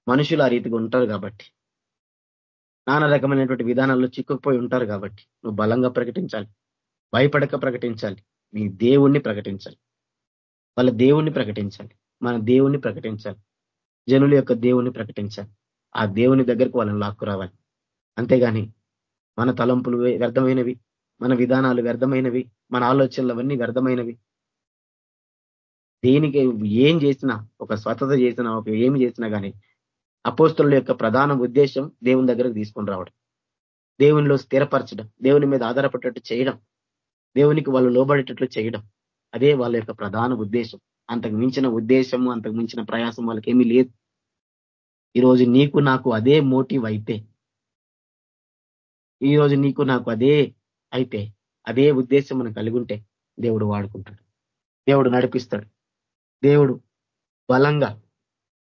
మనుషులు ఆ రీతిగా ఉంటారు కాబట్టి. నానా రకమైనటువంటి విధానాల్లో చిక్కుకుపోయి ఉంటారు కాబట్టి. నువ్వు బలంగా ప్రకటించాలి. భయపడక ప్రకటించాలి. మీ దేవుణ్ణి ప్రకటించాలి. వాళ్ళ దేవుణ్ణి ప్రకటించాలి. మన దేవుణ్ణి ప్రకటించాలి. జనుల యొక్క దేవుణ్ణి ప్రకటించాలి. ఆ దేవుని దగ్గరకు వాళ్ళని లాక్కు రావాలి అంతేగాని మన తలంపులు వ్యర్థమైనవి మన విధానాలు వ్యర్థమైనవి మన ఆలోచనలు అవన్నీ వ్యర్థమైనవి. దేనికి ఏం చేసినా ఒక స్వతత చేసినా ఒక ఏమి చేసినా కానీ అపోస్తుల యొక్క ప్రధాన ఉద్దేశం దేవుని దగ్గరకు తీసుకొని రావడం. దేవునిలో స్థిరపరచడం దేవుని మీద ఆధారపడేటట్టు చేయడం దేవునికి వాళ్ళు లోబడేటట్లు చేయడం. అదే వాళ్ళ యొక్క ప్రధాన ఉద్దేశం. అంతకు మించిన ఉద్దేశము అంతకు మించిన ప్రయాసం వాళ్ళకి ఏమీ లేదు. ఈరోజు నీకు నాకు అదే మోటివ్ అయితే ఈరోజు నీకు నాకు అదే అయితే అదే ఉద్దేశం మనం కలిగి ఉంటే దేవుడు వాడుకుంటాడు. దేవుడు నడిపిస్తాడు. దేవుడు బలంగా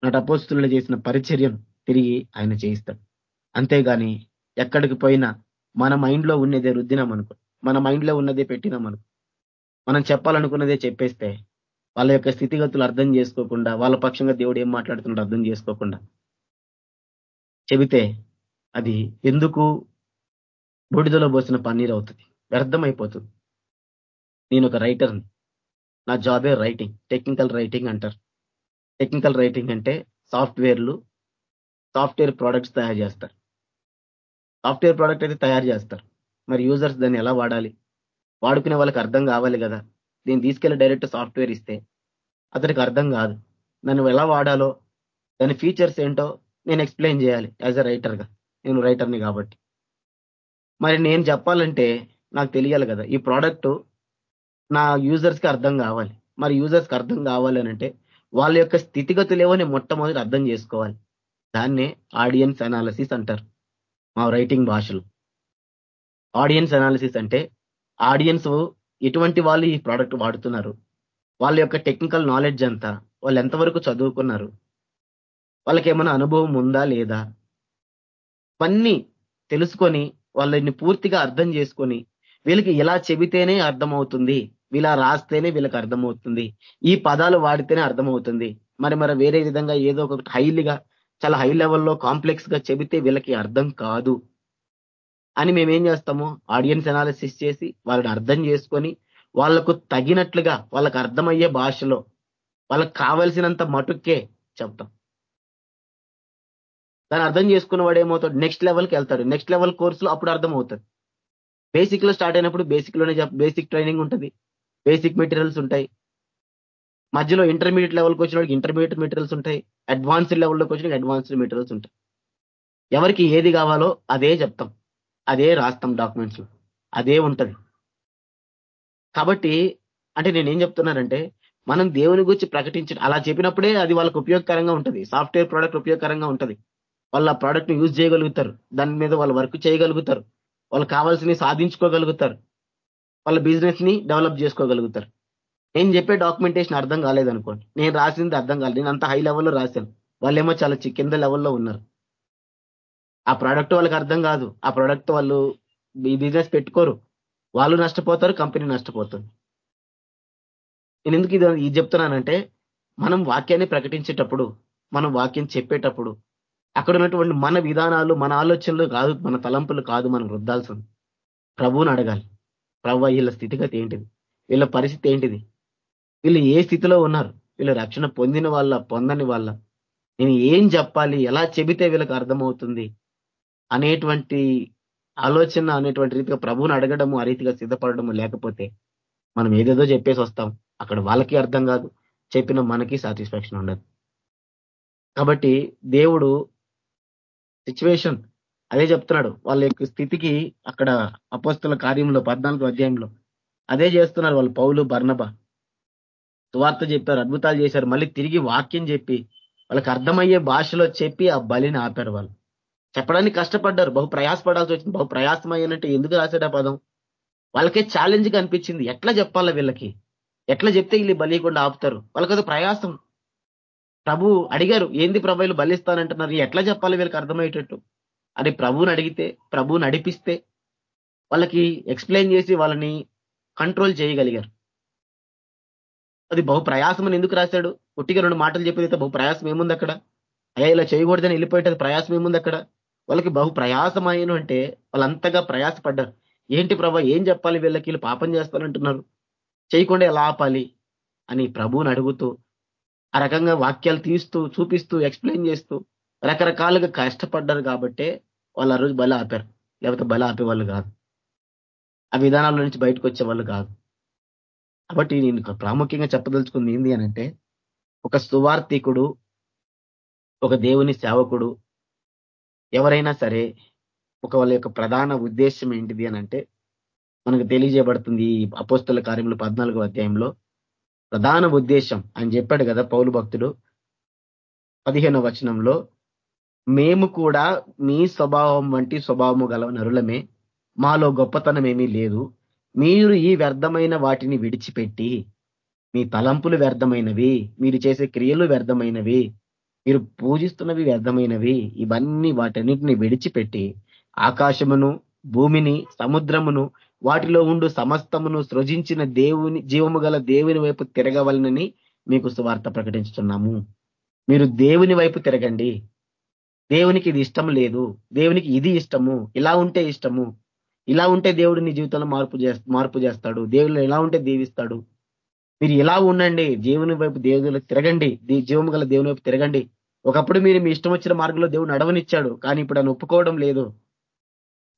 నటపోస్తులు చేసిన పరిచర్యను తిరిగి ఆయన చేయిస్తాడు. అంతేగాని ఎక్కడికి పోయినా మన మైండ్లో ఉన్నదే రుద్దినామనుకో మన మైండ్లో ఉన్నదే పెట్టినామనుకో మనం చెప్పాలనుకున్నదే చెప్పేస్తే వాళ్ళ యొక్క స్థితిగతులు అర్థం చేసుకోకుండా వాళ్ళ పక్షంగా దేవుడు ఏం మాట్లాడుతున్నాడు అర్థం చేసుకోకుండా చెబితే అది ఎందుకు బూడిదలో పోసిన పన్నీర్ అవుతుంది? వ్యర్థమైపోతుంది. నేను ఒక రైటర్ని నా జాబే రైటింగ్ టెక్నికల్ రైటింగ్ అంటారు. టెక్నికల్ రైటింగ్ అంటే సాఫ్ట్వేర్లు సాఫ్ట్వేర్ ప్రోడక్ట్స్ తయారు చేస్తారు. సాఫ్ట్వేర్ ప్రోడక్ట్ అయితే తయారు చేస్తారు. మరి యూజర్స్ దాన్ని ఎలా వాడాలి? వాడుకునే వాళ్ళకి అర్థం కావాలి కదా. దీన్ని తీసుకెళ్ళి డైరెక్ట్ సాఫ్ట్వేర్ ఇస్తే అతనికి అర్థం కాదు. నన్ను ఎలా వాడాలో దాని ఫీచర్స్ ఏంటో నేను ఎక్స్ప్లెయిన్ చేయాలి యాజ్ అ రైటర్గా నేను రైటర్ని కాబట్టి. మరి నేను చెప్పాలంటే నాకు తెలియాలి కదా ఈ ప్రోడక్ట్ నా యూజర్స్కి అర్థం కావాలి. మరి యూజర్స్కి అర్థం కావాలి అంటే వాళ్ళ యొక్క స్థితిగతులు ఏవో నేను మొట్టమొదటి అర్థం చేసుకోవాలి. దాన్నే ఆడియన్స్ అనాలసిస్ అంటారు మా రైటింగ్ భాషలో. ఆడియన్స్ అనాలిసిస్ అంటే ఆడియన్స్ ఎటువంటి వాళ్ళు ఈ ప్రోడక్ట్ వాడుతున్నారు వాళ్ళ యొక్క టెక్నికల్ నాలెడ్జ్ అంతా వాళ్ళు ఎంతవరకు చదువుకున్నారు వాళ్ళకి ఏమైనా అనుభవం ఉందా లేదా? ఇవన్నీ తెలుసుకొని వాళ్ళని పూర్తిగా అర్థం చేసుకొని వీళ్ళకి ఇలా చెబితేనే అర్థమవుతుంది వీళ్ళ రాస్తేనే వీళ్ళకి అర్థమవుతుంది ఈ పదాలు వాడితేనే అర్థమవుతుంది. మరి మరి వేరే విధంగా ఏదో ఒకటి హైలీగా చాలా హై లెవెల్లో కాంప్లెక్స్గా చెబితే వీళ్ళకి అర్థం కాదు అని మేమేం చేస్తాము? ఆడియన్స్ అనాలిసిస్ చేసి వాళ్ళని అర్థం చేసుకొని వాళ్ళకు తగినట్లుగా వాళ్ళకు అర్థమయ్యే భాషలో వాళ్ళకి కావలసినంత మటుకే చెప్తాం. దాన్ని అర్థం చేసుకున్న వాడు ఏమవుతాడు నెక్స్ట్ లెవెల్కి వెళ్తాడు. నెక్స్ట్ లెవెల్ కోర్సులో అప్పుడు అర్థం అవుతుంది బేసిక్లో స్టార్ట్ అయినప్పుడు బేసిక్లోనే బేసిక్ ట్రైనింగ్ ఉంటుంది. బేసిక్ మెటీరియల్స్ ఉంటాయి. మధ్యలో ఇంటర్మీడియట్ లెవెల్కి వచ్చిన వాడికి ఇంటర్మీడియట్ మెటీరియల్స్ ఉంటాయి. అడ్వాన్స్డ్ లెవెల్లోకి వచ్చిన అడ్వాన్స్డ్ మెటీరియల్స్ ఉంటాయి. ఎవరికి ఏది కావాలో అదే చెప్తాం. అదే రాస్తాం డాక్యుమెంట్స్ అదే ఉంటుంది. కాబట్టి అంటే నేనేం చెప్తున్నానంటే మనం దేవుని గురించి ప్రకటించడం అలా చెప్పినప్పుడే అది వాళ్ళకి ఉపయోగకరంగా ఉంటుంది. సాఫ్ట్వేర్ ప్రోడక్ట్ ఉపయోగకరంగా ఉంటుంది. వాళ్ళు ఆ ప్రోడక్ట్ని యూజ్ చేయగలుగుతారు. దాని మీద వాళ్ళు వర్క్ చేయగలుగుతారు. వాళ్ళు కావాల్సినవి సాధించుకోగలుగుతారు. వాళ్ళ బిజినెస్ని డెవలప్ చేసుకోగలుగుతారు. నేను చెప్పే డాక్యుమెంటేషన్ అర్థం కాలేదనుకోండి నేను రాసింది అర్థం కాలేదు. నేను అంత హై లెవెల్లో రాశాను. వాళ్ళేమో చాలా కింద లెవెల్లో ఉన్నారు. ఆ ప్రోడక్ట్ వాళ్ళకి అర్థం కాదు. ఆ ప్రోడక్ట్ వాళ్ళు ఈ బిజినెస్ పెట్టుకోరు. వాళ్ళు నష్టపోతారు కంపెనీ నష్టపోతుంది. నేను ఎందుకు ఇది ఇది చెప్తున్నానంటే మనం వాక్యాన్ని ప్రకటించేటప్పుడు మనం వాక్యం చెప్పేటప్పుడు అక్కడ ఉన్నటువంటి మన విధానాలు మన ఆలోచనలు కాదు మన తలంపులు కాదు మనం రుద్దాల్సింది ప్రభువుని అడగాలి. ప్రభు వీళ్ళ స్థితిగతి ఏంటిది? వీళ్ళ పరిస్థితి ఏంటిది? వీళ్ళు ఏ స్థితిలో ఉన్నారు? వీళ్ళు రక్షణ పొందిన వాళ్ళ పొందని వాళ్ళ. నేను ఏం చెప్పాలి? ఎలా చెబితే వీళ్ళకి అర్థమవుతుంది? అనేటువంటి ఆలోచన అనేటువంటి రీతిగా ప్రభువుని అడగడము ఆ రీతిగా సిద్ధపడము లేకపోతే మనం ఏదేదో చెప్పేసి వస్తాం. అక్కడ వాళ్ళకి అర్థం కాదు. చెప్పిన మనకి సాటిస్ఫాక్షన్ ఉండదు. కాబట్టి దేవుడు సిచ్యువేషన్ అదే చెప్తున్నాడు. వాళ్ళ యొక్క స్థితికి అక్కడ అపస్తుల కార్యంలో పద్నాలుగు అధ్యాయంలో అదే చేస్తున్నారు వాళ్ళు పౌలు బర్ణబ సువార్త చెప్పారు అద్భుతాలు చేశారు. మళ్ళీ తిరిగి వాక్యం చెప్పి వాళ్ళకి అర్థమయ్యే భాషలో చెప్పి ఆ బలిని ఆపారు వాళ్ళు. చెప్పడానికి కష్టపడ్డారు. బహు ప్రయాసపడాల్సి వచ్చింది. బహు ప్రయాసమయ్యానంటే ఎందుకు రాశాడు పదం? వాళ్ళకే ఛాలెంజ్గా అనిపించింది. ఎట్లా చెప్పాలా వీళ్ళకి? ఎట్లా చెప్తే వీళ్ళు బలియకుండా ఆపుతారు? వాళ్ళకి అది ప్రయాసం ప్రభు అడిగారు ఏంది ప్రభు బలిస్తానంటున్నారు? ఎట్లా చెప్పాలి వీళ్ళకి అర్థమయ్యేటట్టు? అని ప్రభువుని అడిగితే ప్రభువు నడిపిస్తే వాళ్ళకి ఎక్స్ప్లెయిన్ చేసి వాళ్ళని కంట్రోల్ చేయగలిగారు. అది బహు ప్రయాసం ఎందుకు రాశాడు? ఒట్టిగా రెండు మాటలు చెప్పేదైతే బహు ప్రయాసం ఏముంది అక్కడ? అయ్యా ఇలా చేయకూడదని వెళ్ళిపోయేటది ప్రయాసం ఏముంది అక్కడ? వాళ్ళకి బహు ప్రయాసమైన అంటే వాళ్ళంతగా ప్రయాసపడ్డారు. ఏంటి ప్రభా ఏం చెప్పాలి వీళ్ళకి? వీళ్ళు పాపం చేస్తారంటున్నారు చేయకుండా ఎలా ఆపాలి? అని ప్రభువుని అడుగుతూ ఆ రకంగా వాక్యాలు తీస్తూ చూపిస్తూ ఎక్స్ప్లెయిన్ చేస్తూ రకరకాలుగా కష్టపడ్డారు కాబట్టే వాళ్ళు ఆ రోజు బల ఆపారు. లేకపోతే బల ఆపేవాళ్ళు కాదు. ఆ విధానాల నుంచి బయటకు వచ్చేవాళ్ళు కాదు. కాబట్టి నేను ప్రాముఖ్యంగా చెప్పదలుచుకుంది ఏంది అనంటే ఒక సువార్థికుడు ఒక దేవుని సేవకుడు ఎవరైనా సరే ఒక వాళ్ళ యొక్క ప్రధాన ఉద్దేశం ఏంటిది అనంటే మనకు తెలియజేయబడుతుంది అపోస్తుల కార్యములు పద్నాలుగో అధ్యాయంలో ప్రధాన ఉద్దేశం అని చెప్పాడు కదా పౌలు భక్తుడు. పదిహేనో వచనంలో మేము కూడా మీ స్వభావం వంటి స్వభావము గల నరులమే. మాలో గొప్పతనం ఏమీ లేదు. మీరు ఈ వ్యర్థమైన వాటిని విడిచిపెట్టి మీ తలంపులు వ్యర్థమైనవి మీరు చేసే క్రియలు వ్యర్థమైనవి మీరు పూజిస్తున్నవి వ్యర్థమైనవి ఇవన్నీ వాటన్నిటిని విడిచిపెట్టి ఆకాశమును భూమిని సముద్రమును వాటిలో ఉండు సమస్తమును సృజించిన దేవుని జీవము గల దేవుని వైపు తిరగవలనని మీకు సువార్త ప్రకటించుతున్నాము మీరు దేవుని వైపు తిరగండి. దేవునికి ఇది ఇష్టం లేదు. దేవునికి ఇది ఇష్టము. ఇలా ఉంటే ఇష్టము. ఇలా ఉంటే దేవుడు నీ జీవితంలో మార్పు మార్పు చేస్తాడు. దేవుడు ఎలా ఉంటే దీవిస్తాడు. మీరు ఇలా ఉండండి. దేవుని వైపు దేవుని తిరగండి. జీవము గల దేవుని వైపు తిరగండి. ఒకప్పుడు మీరు మీ ఇష్టం వచ్చిన మార్గంలో దేవుడు నడవనిచ్చాడు. కానీ ఇప్పుడు ఆయన ఒప్పుకోవడం లేదు.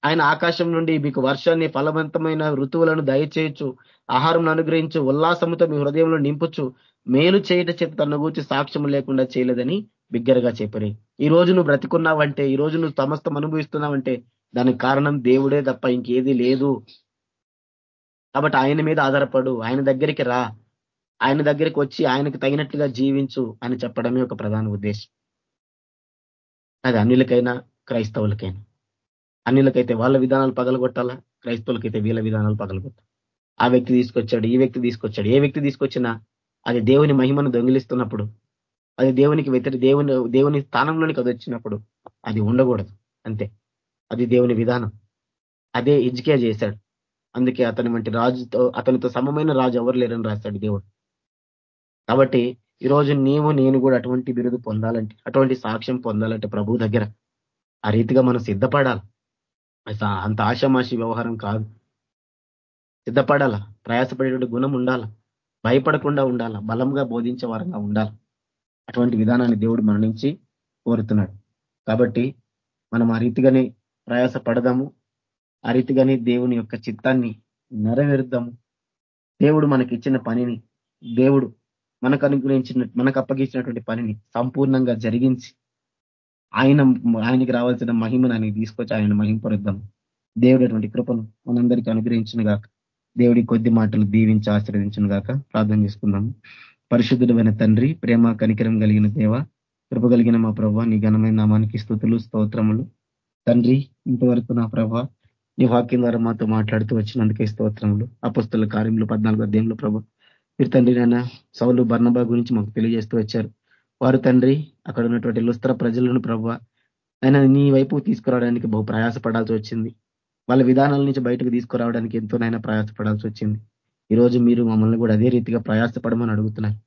ఆయన ఆకాశం నుండి మీకు వర్షాన్ని ఫలవంతమైన ఋతువులను దయచేయచ్చు. ఆహారం అనుగ్రహించు ఉల్లాసముతో మీ హృదయంలో నింపుచ్చు మేలు చేయట చేత తన గూర్చి సాక్ష్యం లేకుండా చేయలేదని బిగ్గరగా చెప్పని ఈ రోజు నువ్వు బ్రతికున్నావంటే ఈ రోజు నువ్వు సమస్తం అనుభవిస్తున్నావంటే దానికి కారణం దేవుడే తప్ప ఇంకేది లేదు. కాబట్టి ఆయన మీద ఆధారపడు ఆయన దగ్గరికి రా. ఆయన దగ్గరికి వచ్చి ఆయనకు తగినట్లుగా జీవించు అని చెప్పడమే ఒక ప్రధాన ఉద్దేశం. అది అన్నిలకైనా క్రైస్తవులకైనా. అన్నిలకైతే వాళ్ళ విధానాలు పగలగొట్టాలా? క్రైస్తవులకైతే వీళ్ళ విధానాలు పగలగొట్టాలి? ఆ వ్యక్తి తీసుకొచ్చాడు ఈ వ్యక్తి తీసుకొచ్చాడు ఏ వ్యక్తి తీసుకొచ్చినా అది దేవుని మహిమను దొంగిలిస్తున్నప్పుడు అది దేవునికి వ్యతిరి దేవుని దేవుని స్థానంలోనికి అది వచ్చినప్పుడు అది ఉండకూడదు. అంతే. అది దేవుని విధానం. అదే ఇజ్కే చేశాడు. అందుకే అతని వంటి రాజుతో అతనితో సమమైన రాజు ఎవరు లేరని రాశాడు దేవుడు. కాబట్టి ఈ రోజు నీవు నేను కూడా అటువంటి బిరుదు పొందాలంటే అటువంటి సాక్ష్యం పొందాలంటే ప్రభు దగ్గర ఆ రీతిగా మనం సిద్ధపడాలి. అంత ఆషామాషి వ్యవహారం కాదు. సిద్ధపడాల? ప్రయాసపడేటువంటి గుణం ఉండాల? భయపడకుండా ఉండాల? బలంగా బోధించే వారంగా ఉండాలి? అటువంటి విధానాన్ని దేవుడు మన నుంచి కోరుతున్నాడు. కాబట్టి మనం ఆ రీతిగానే ప్రయాస పడదాము ఆ రీతిగానే దేవుని యొక్క చిత్తాన్ని నెరవేరుద్దాము. దేవుడు మనకి ఇచ్చిన పనిని దేవుడు మనకు అనుగ్రహించిన మనకు అప్పగించినటువంటి పనిని సంపూర్ణంగా జరిగించి ఆయన ఆయనకి రావాల్సిన మహిమను ఆయనకి తీసుకొచ్చి ఆయన మహింపరుద్దాం. దేవుడు అటువంటి కృపను మనందరికీ అనుగ్రహించిన గాక దేవుడి కొద్ది మాటలు దీవించి ఆశీర్వదించిన గాక ప్రార్థన చేసుకుందాము పరిశుద్ధుడమైన తండ్రి ప్రేమ కనికరం కలిగిన దేవ కృప కలిగిన మా ప్రభావ నీ ఘనమైన నామానికి స్థుతులు స్తోత్రములు. తండ్రి ఇంతవరకు నా ప్రభా నీ వాక్యం ద్వారా మాతో మాట్లాడుతూ వచ్చినందుకే స్తోత్రములు. అపస్తుల కార్యములు పద్నాలుగు అధ్యాయంలో ప్రభా మీరు తండ్రి నాయన సౌలు బర్ణబా గురించి మాకు తెలియజేస్తూ వచ్చారు. వారు తండ్రి అక్కడ ఉన్నటువంటి లుస్త్ర ప్రజలను ప్రభావ ఆయన నీ వైపు తీసుకురావడానికి బహు ప్రయాసపడాల్సి వచ్చింది. వాళ్ళ విధానాల నుంచి బయటకు తీసుకురావడానికి ఎంతోనైనా ప్రయాసపడాల్సి వచ్చింది. ఈరోజు మీరు మమ్మల్ని కూడా అదే రీతిగా ప్రయాసపడమని అడుగుతున్నారు.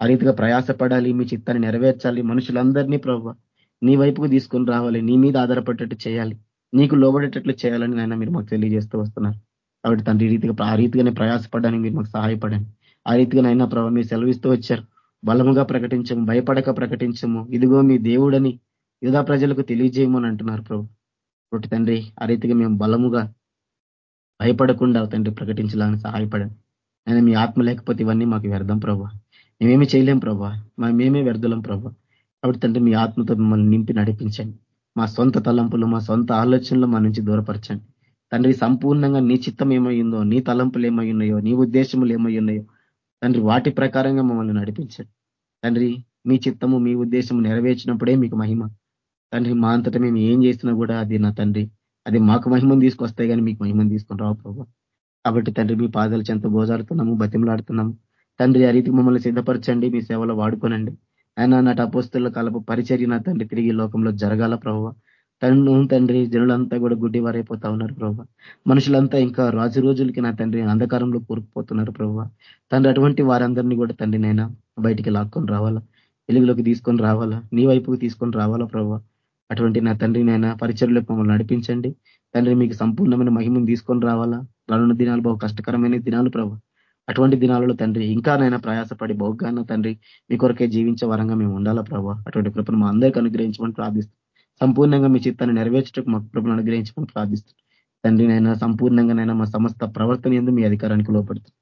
ఆ రీతిగా ప్రయాసపడాలి మీ చిత్తాన్ని నెరవేర్చాలి మనుషులందరినీ ప్రభు నీ వైపుకు తీసుకొని రావాలి నీ మీద ఆధారపడేటట్టు చేయాలి నీకు లోబడేటట్లు చేయాలని ఆయన మీరు మాకు తెలియజేస్తూ వస్తున్నారు. కాబట్టి తండ్రి రీతిగా ఆ రీతిగానే ప్రయాసపడడానికి మీరు మాకు సహాయపడండి. ఆ రీతిగా నైనా ప్రభావ మీరు సెలవిస్తూ వచ్చారు. బలముగా ప్రకటించము భయపడక ప్రకటించము. ఇదిగో మీ దేవుడని యుధా ప్రజలకు తెలియజేయమని అంటున్నారు ప్రభు. ఒకటి తండ్రి ఆ రీతిగా మేము బలముగా భయపడకుండా తండ్రి ప్రకటించాలని సహాయపడండి. నేను మీ ఆత్మ లేకపోతే ఇవన్నీ మాకు వ్యర్థం ప్రభా. మేమేమి చేయలేం ప్రభా. మేమే వ్యర్థులం ప్రభా. కాబట్టి తండ్రి మీ ఆత్మతో మిమ్మల్ని నింపి నడిపించండి. మా సొంత తలంపులు మా సొంత ఆలోచనలు మా నుంచి దూరపరచండి. తండ్రి సంపూర్ణంగా నీ చిత్తం ఏమయ్యిందో నీ తలంపులు ఏమై ఉన్నాయో నీ ఉద్దేశములు ఏమై ఉన్నాయో తండ్రి వాటి ప్రకారంగా మమ్మల్ని నడిపించండి. తండ్రి మీ చిత్తము మీ ఉద్దేశము నెరవేర్చినప్పుడే మీకు మహిమ. తండ్రి మా అంతటా మేము ఏం చేసినా కూడా అది నా తండ్రి. అది మాకు మహిమను తీసుకొస్తాయి కానీ మీకు మహిమను తీసుకొని రావు ప్రభావ కాబట్టి తండ్రి మీ పాదాలు చెంత గోజాడుతున్నాము బతిమలాడుతున్నాము. తండ్రి ఆ రీతికి మమ్మల్ని సిద్ధపరచండి మీ సేవలో వాడుకోనండి. ఆయన నాటి అపోస్తుల కాలపు పరిచర్య నా తండ్రి తిరిగి లోకంలో జరగాల ప్రభావ తను తండ్రి జనులంతా కూడా గుడ్డి వారైపోతా ఉన్నారు ప్రభావ మనుషులంతా ఇంకా రాజు రోజులకి నా తండ్రి అంధకారంలో కూరుకుపోతున్నారు ప్రభావ తండ్రి అటువంటి వారందరినీ కూడా తండ్రి నైనా బయటికి లాక్కొని రావాలా? వెలుగులోకి తీసుకొని రావాలా? నీ వైపుకి తీసుకొని రావాలా ప్రభావ అటువంటి నా తండ్రి నైనా పరిచయలకు మమ్మల్ని నడిపించండి. తండ్రి మీకు సంపూర్ణమైన మహిమను తీసుకొని రావాలా? రానున్న దినాలు బహు కష్టకరమైన దినాలు ప్రభావ అటువంటి దినాలలో తండ్రి ఇంకా నైనా ప్రయాసపడి బహుగాన తండ్రి మీ కొరకే జీవించే వరంగా మేము ఉండాలా ప్రభావ అటువంటి కృపను మా అందరికీ అనుగ్రహించమని ప్రార్థిస్తాం సంపూర్ణంగా మీ చిత్తాన్ని నెరవేర్చటకు మాకు ప్రభులను అనుగ్రహించమని ప్రార్థిస్తుంది తండ్రి నైనా సంపూర్ణంగానైనా మా సమస్త ప్రవర్తన ఎందు మీ అధికారానికి లోపడుతుంది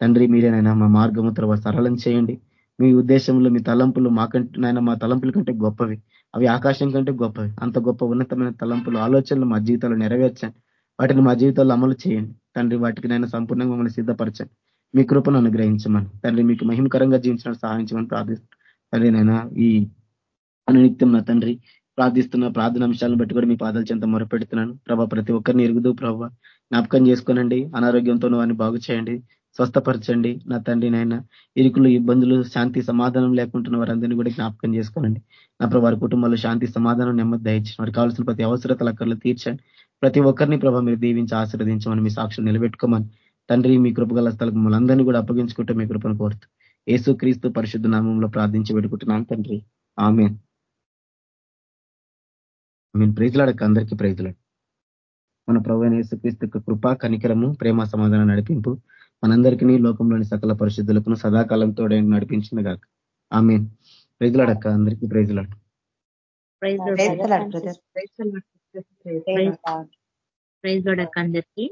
తండ్రి మీరేనైనా మా మార్గము తర్వాత సరళం చేయండి. మీ ఉద్దేశంలో మీ తలంపులు మాకంటే నాయన మా తలంపుల కంటే గొప్పవి. అవి ఆకాశం కంటే గొప్పవి. అంత గొప్ప ఉన్నతమైన తలంపులు ఆలోచనలు మా జీవితంలో నెరవేర్చండి. వాటిని మా జీవితంలో అమలు చేయండి. తండ్రి వాటికి నైనా సంపూర్ణంగా మమ్మల్ని సిద్ధపరచండి. మీ కృపను అనుగ్రహించమని. తండ్రి మీకు మహిమకరంగా జీవించడానికి సహాయించమని ప్రార్థిస్తాను తండ్రి నైనా ఈ అనునిత్యం నా తండ్రి ప్రార్థిస్తున్న ప్రార్థన అంశాలను బట్టి కూడా మీ పాదాల చెంత మొరపెడుతున్నాను. ప్రభా ప్రతి ఒక్కరిని ఎరుగుదు ప్రభా. జ్ఞాపకం చేసుకోనండి. అనారోగ్యంతో వారిని బాగు చేయండి. స్వస్థపరచండి. నా తండ్రి నాయన ఇరుకులు ఇబ్బందులు శాంతి సమాధానం లేకుంటున్న వారందరినీ కూడా జ్ఞాపకం చేసుకోనండి. నా ప్రభా వారి కుటుంబంలో శాంతి సమాధానం నెమ్మది దయచండి వారికి కావాల్సిన ప్రతి అవసరతలు అక్కర్లు తీర్చండి. ప్రతి ఒక్కరిని ప్రభా మీరు దీవించి ఆశీర్వదించమని మీ సాక్షులు నిలబెట్టుకోమని తండ్రి మీ కృపగల స్థలకు మమ్మల్ని కూడా అప్పగించుకుంటే మీ కృపను కోరుతూ ఏసు క్రీస్తు పరిశుద్ధ నామంలో ప్రార్థించి పెట్టుకుంటున్నాను తండ్రి. ఆమె మీన్ ప్రైజ్లాడక అందరికీ ప్రైజ్లాడు మన ప్రభు యేసుక్రీస్తు కృపా కనికరము ప్రేమ సమాధానం నడిపింపు మనందరికీ లోకంలోని సకల పరిశుద్ధులకు సదాకాలంతో నడిపించిన గాక. ఆమె ప్రైజ్లాడక్క అందరికీ ప్రైజ్లాడు ప్రైజ్ అందరికీ.